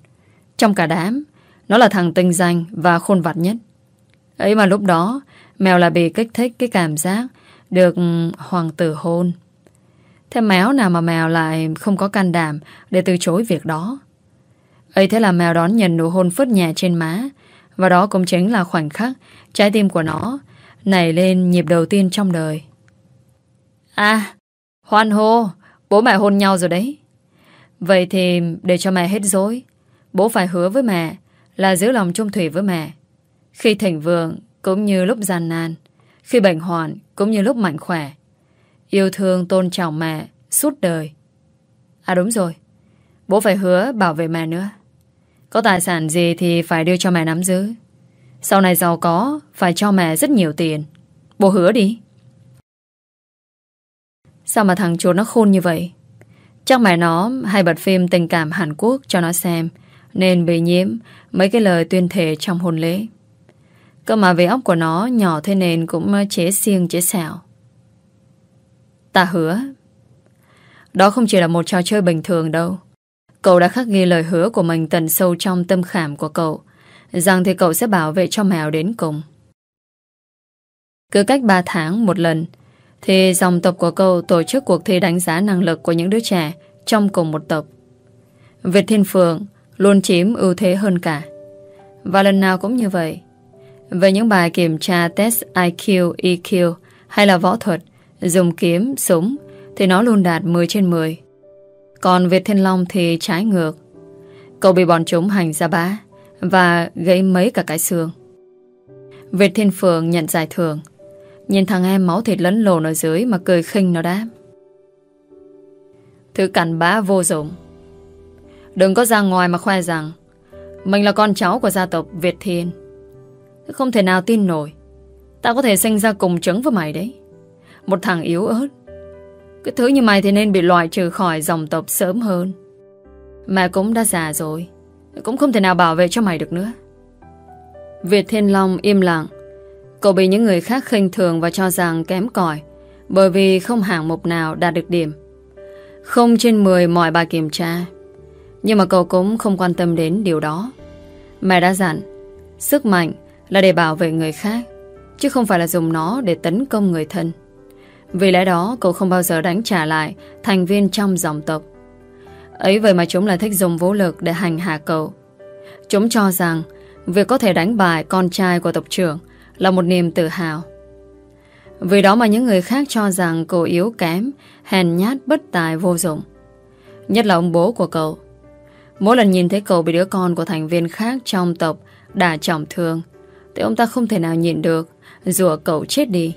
Trong cả đám Nó là thằng tinh danh và khôn vặt nhất. Ấy mà lúc đó Mèo là bị kích thích cái cảm giác Được ừ, hoàng tử hôn. Thế méo nào mà mèo lại Không có can đảm để từ chối việc đó? Ấy thế là mèo đón nhận nụ hôn phớt nhẹ trên má, Và đó cũng chính là khoảnh khắc Trái tim của nó Nảy lên nhịp đầu tiên trong đời. À Hoan hô, Bố mẹ hôn nhau rồi đấy. Vậy thì để cho mẹ hết dối Bố phải hứa với mẹ Là giữ lòng trung thủy với mẹ. Khi thành vượng cũng như lúc gian nan, Khi bệnh hoạn cũng như lúc mạnh khỏe. Yêu thương tôn trọng mẹ, Suốt đời. À đúng rồi, Bố phải hứa bảo vệ mẹ nữa. Có tài sản gì thì phải đưa cho mẹ nắm giữ. Sau này giàu có, Phải cho mẹ rất nhiều tiền. Bố hứa đi. Sao mà thằng chuột nó khôn như vậy? Chắc mẹ nó hay bật phim tình cảm Hàn Quốc cho nó xem, Nên bị nhiễm Mấy cái lời tuyên thệ trong hôn lễ. Cơ mà về óc của nó Nhỏ thế nên cũng ờ, chế xiêng chế xảo Ta hứa, Đó không chỉ là một trò chơi bình thường đâu Cậu đã khắc ghi lời hứa của mình Tận sâu trong tâm khảm của cậu, Rằng thì cậu sẽ bảo vệ cho mèo đến cùng Cứ cách 3 tháng một lần, thì dòng tộc của cậu tổ chức cuộc thi đánh giá năng lực của những đứa trẻ trong cùng một tộc. Việt Thiên Phượng luôn chiếm ưu thế hơn cả. Và lần nào cũng như vậy. Về những bài kiểm tra test IQ, EQ hay là võ thuật, dùng kiếm, súng thì nó luôn đạt 10 trên 10. Còn Việt Thiên Long thì trái ngược. Cậu bị bọn chúng hành ra bá và gãy mấy cả cái xương. Việt Thiên Phượng nhận giải thưởng Nhìn thằng em máu thịt lẫn lộn ở dưới Mà cười khinh nó đáp Thứ cặn bá vô dụng Đừng có ra ngoài mà khoe rằng Mình là con cháu của gia tộc Việt Thiên không thể nào tin nổi. Tao có thể sinh ra cùng trứng với mày đấy. Một thằng yếu ớt. Cái thứ như mày thì nên bị loại trừ khỏi dòng tộc sớm hơn. Mẹ cũng đã già rồi. Cũng không thể nào bảo vệ cho mày được nữa. Việt Thiên Long im lặng. Cậu bị những người khác khinh thường và cho rằng kém cỏi bởi vì không hạng mục nào đạt được điểm. Không trên 10 mọi bài kiểm tra. Nhưng mà cậu cũng không quan tâm đến điều đó. Mẹ đã dặn, sức mạnh là để bảo vệ người khác, chứ không phải là dùng nó để tấn công người thân. Vì lẽ đó cậu không bao giờ đánh trả lại thành viên trong dòng tộc. Ấy vậy mà chúng lại thích dùng vũ lực để hành hạ cậu. Chúng cho rằng việc có thể đánh bại con trai của tộc trưởng là một niềm tự hào. Vì đó mà những người khác cho rằng cậu yếu kém, hèn nhát, bất tài, vô dụng. Nhất là ông bố của cậu. Mỗi lần nhìn thấy cậu bị đứa con của thành viên khác trong tộc đả trọng thương, thì ông ta không thể nào nhịn được, Rùa cậu chết đi.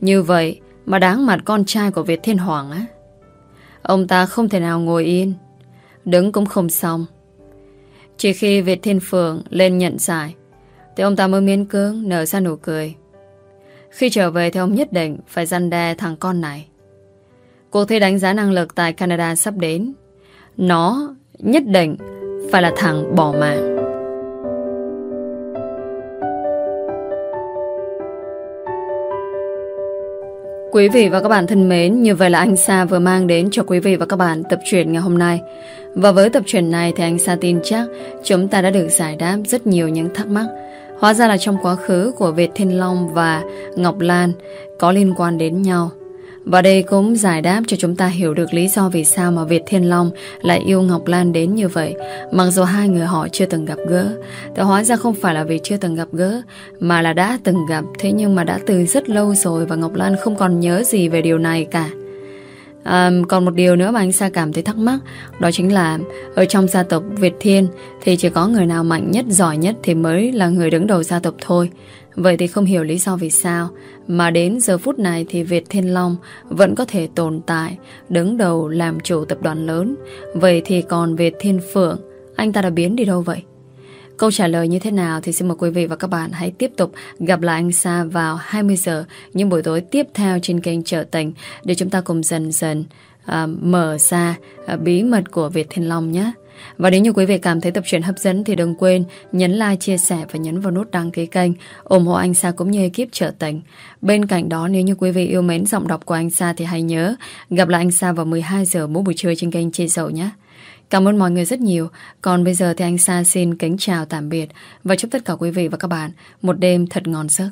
Như vậy mà đáng mặt con trai của Việt Thiên Hoàng á. Ông ta không thể nào ngồi yên, đứng cũng không xong. Chỉ khi Việt Thiên Phượng lên nhận giải, thì ông ta mới miễn cưỡng nở ra nụ cười Khi trở về thì ông nhất định Phải răn đe thằng con này Cuộc thi đánh giá năng lực tại Canada sắp đến Nó nhất định Phải là thằng bỏ mạng Quý vị và các bạn thân mến, như vậy là anh Sa vừa mang đến cho quý vị và các bạn tập truyện ngày hôm nay. Và với tập truyện này thì anh Sa tin chắc chúng ta đã được giải đáp rất nhiều những thắc mắc. Hóa ra là trong quá khứ của Việt Thiên Long và Ngọc Lan có liên quan đến nhau. Và đây cũng giải đáp cho chúng ta hiểu được lý do vì sao mà Việt Thiên Long lại yêu Ngọc Lan đến như vậy. Mặc dù hai người họ chưa từng gặp gỡ. Thì hóa ra không phải là vì chưa từng gặp gỡ, mà là đã từng gặp. Thế nhưng mà đã từ rất lâu rồi và Ngọc Lan không còn nhớ gì về điều này cả. À, còn một điều nữa mà anh Sa cảm thấy thắc mắc Đó chính là Ở trong gia tộc Việt Thiên Thì chỉ có người nào mạnh nhất, giỏi nhất Thì mới là người đứng đầu gia tộc thôi Vậy thì không hiểu lý do vì sao Mà đến giờ phút này thì Việt Thiên Long Vẫn có thể tồn tại Đứng đầu làm chủ tập đoàn lớn Vậy thì còn Việt Thiên Phượng Anh ta đã biến đi đâu vậy Câu trả lời như thế nào thì xin mời quý vị và các bạn hãy tiếp tục gặp lại anh Sa vào 20 giờ những buổi tối tiếp theo trên kênh Trở Tình để chúng ta cùng dần dần uh, mở ra uh, bí mật của Việt Thiên Long nhé. Và nếu như quý vị cảm thấy tập truyện hấp dẫn thì đừng quên nhấn like, chia sẻ và nhấn vào nút đăng ký kênh ủng hộ anh Sa cũng như ekip Trở Tình. Bên cạnh đó nếu như quý vị yêu mến giọng đọc của anh Sa thì hãy nhớ gặp lại anh Sa vào 12 giờ mỗi buổi trưa trên kênh Chia Dậu nhé. Cảm ơn mọi người rất nhiều. Còn bây giờ thì anh Sa xin kính chào tạm biệt và chúc tất cả quý vị và các bạn một đêm thật ngon giấc.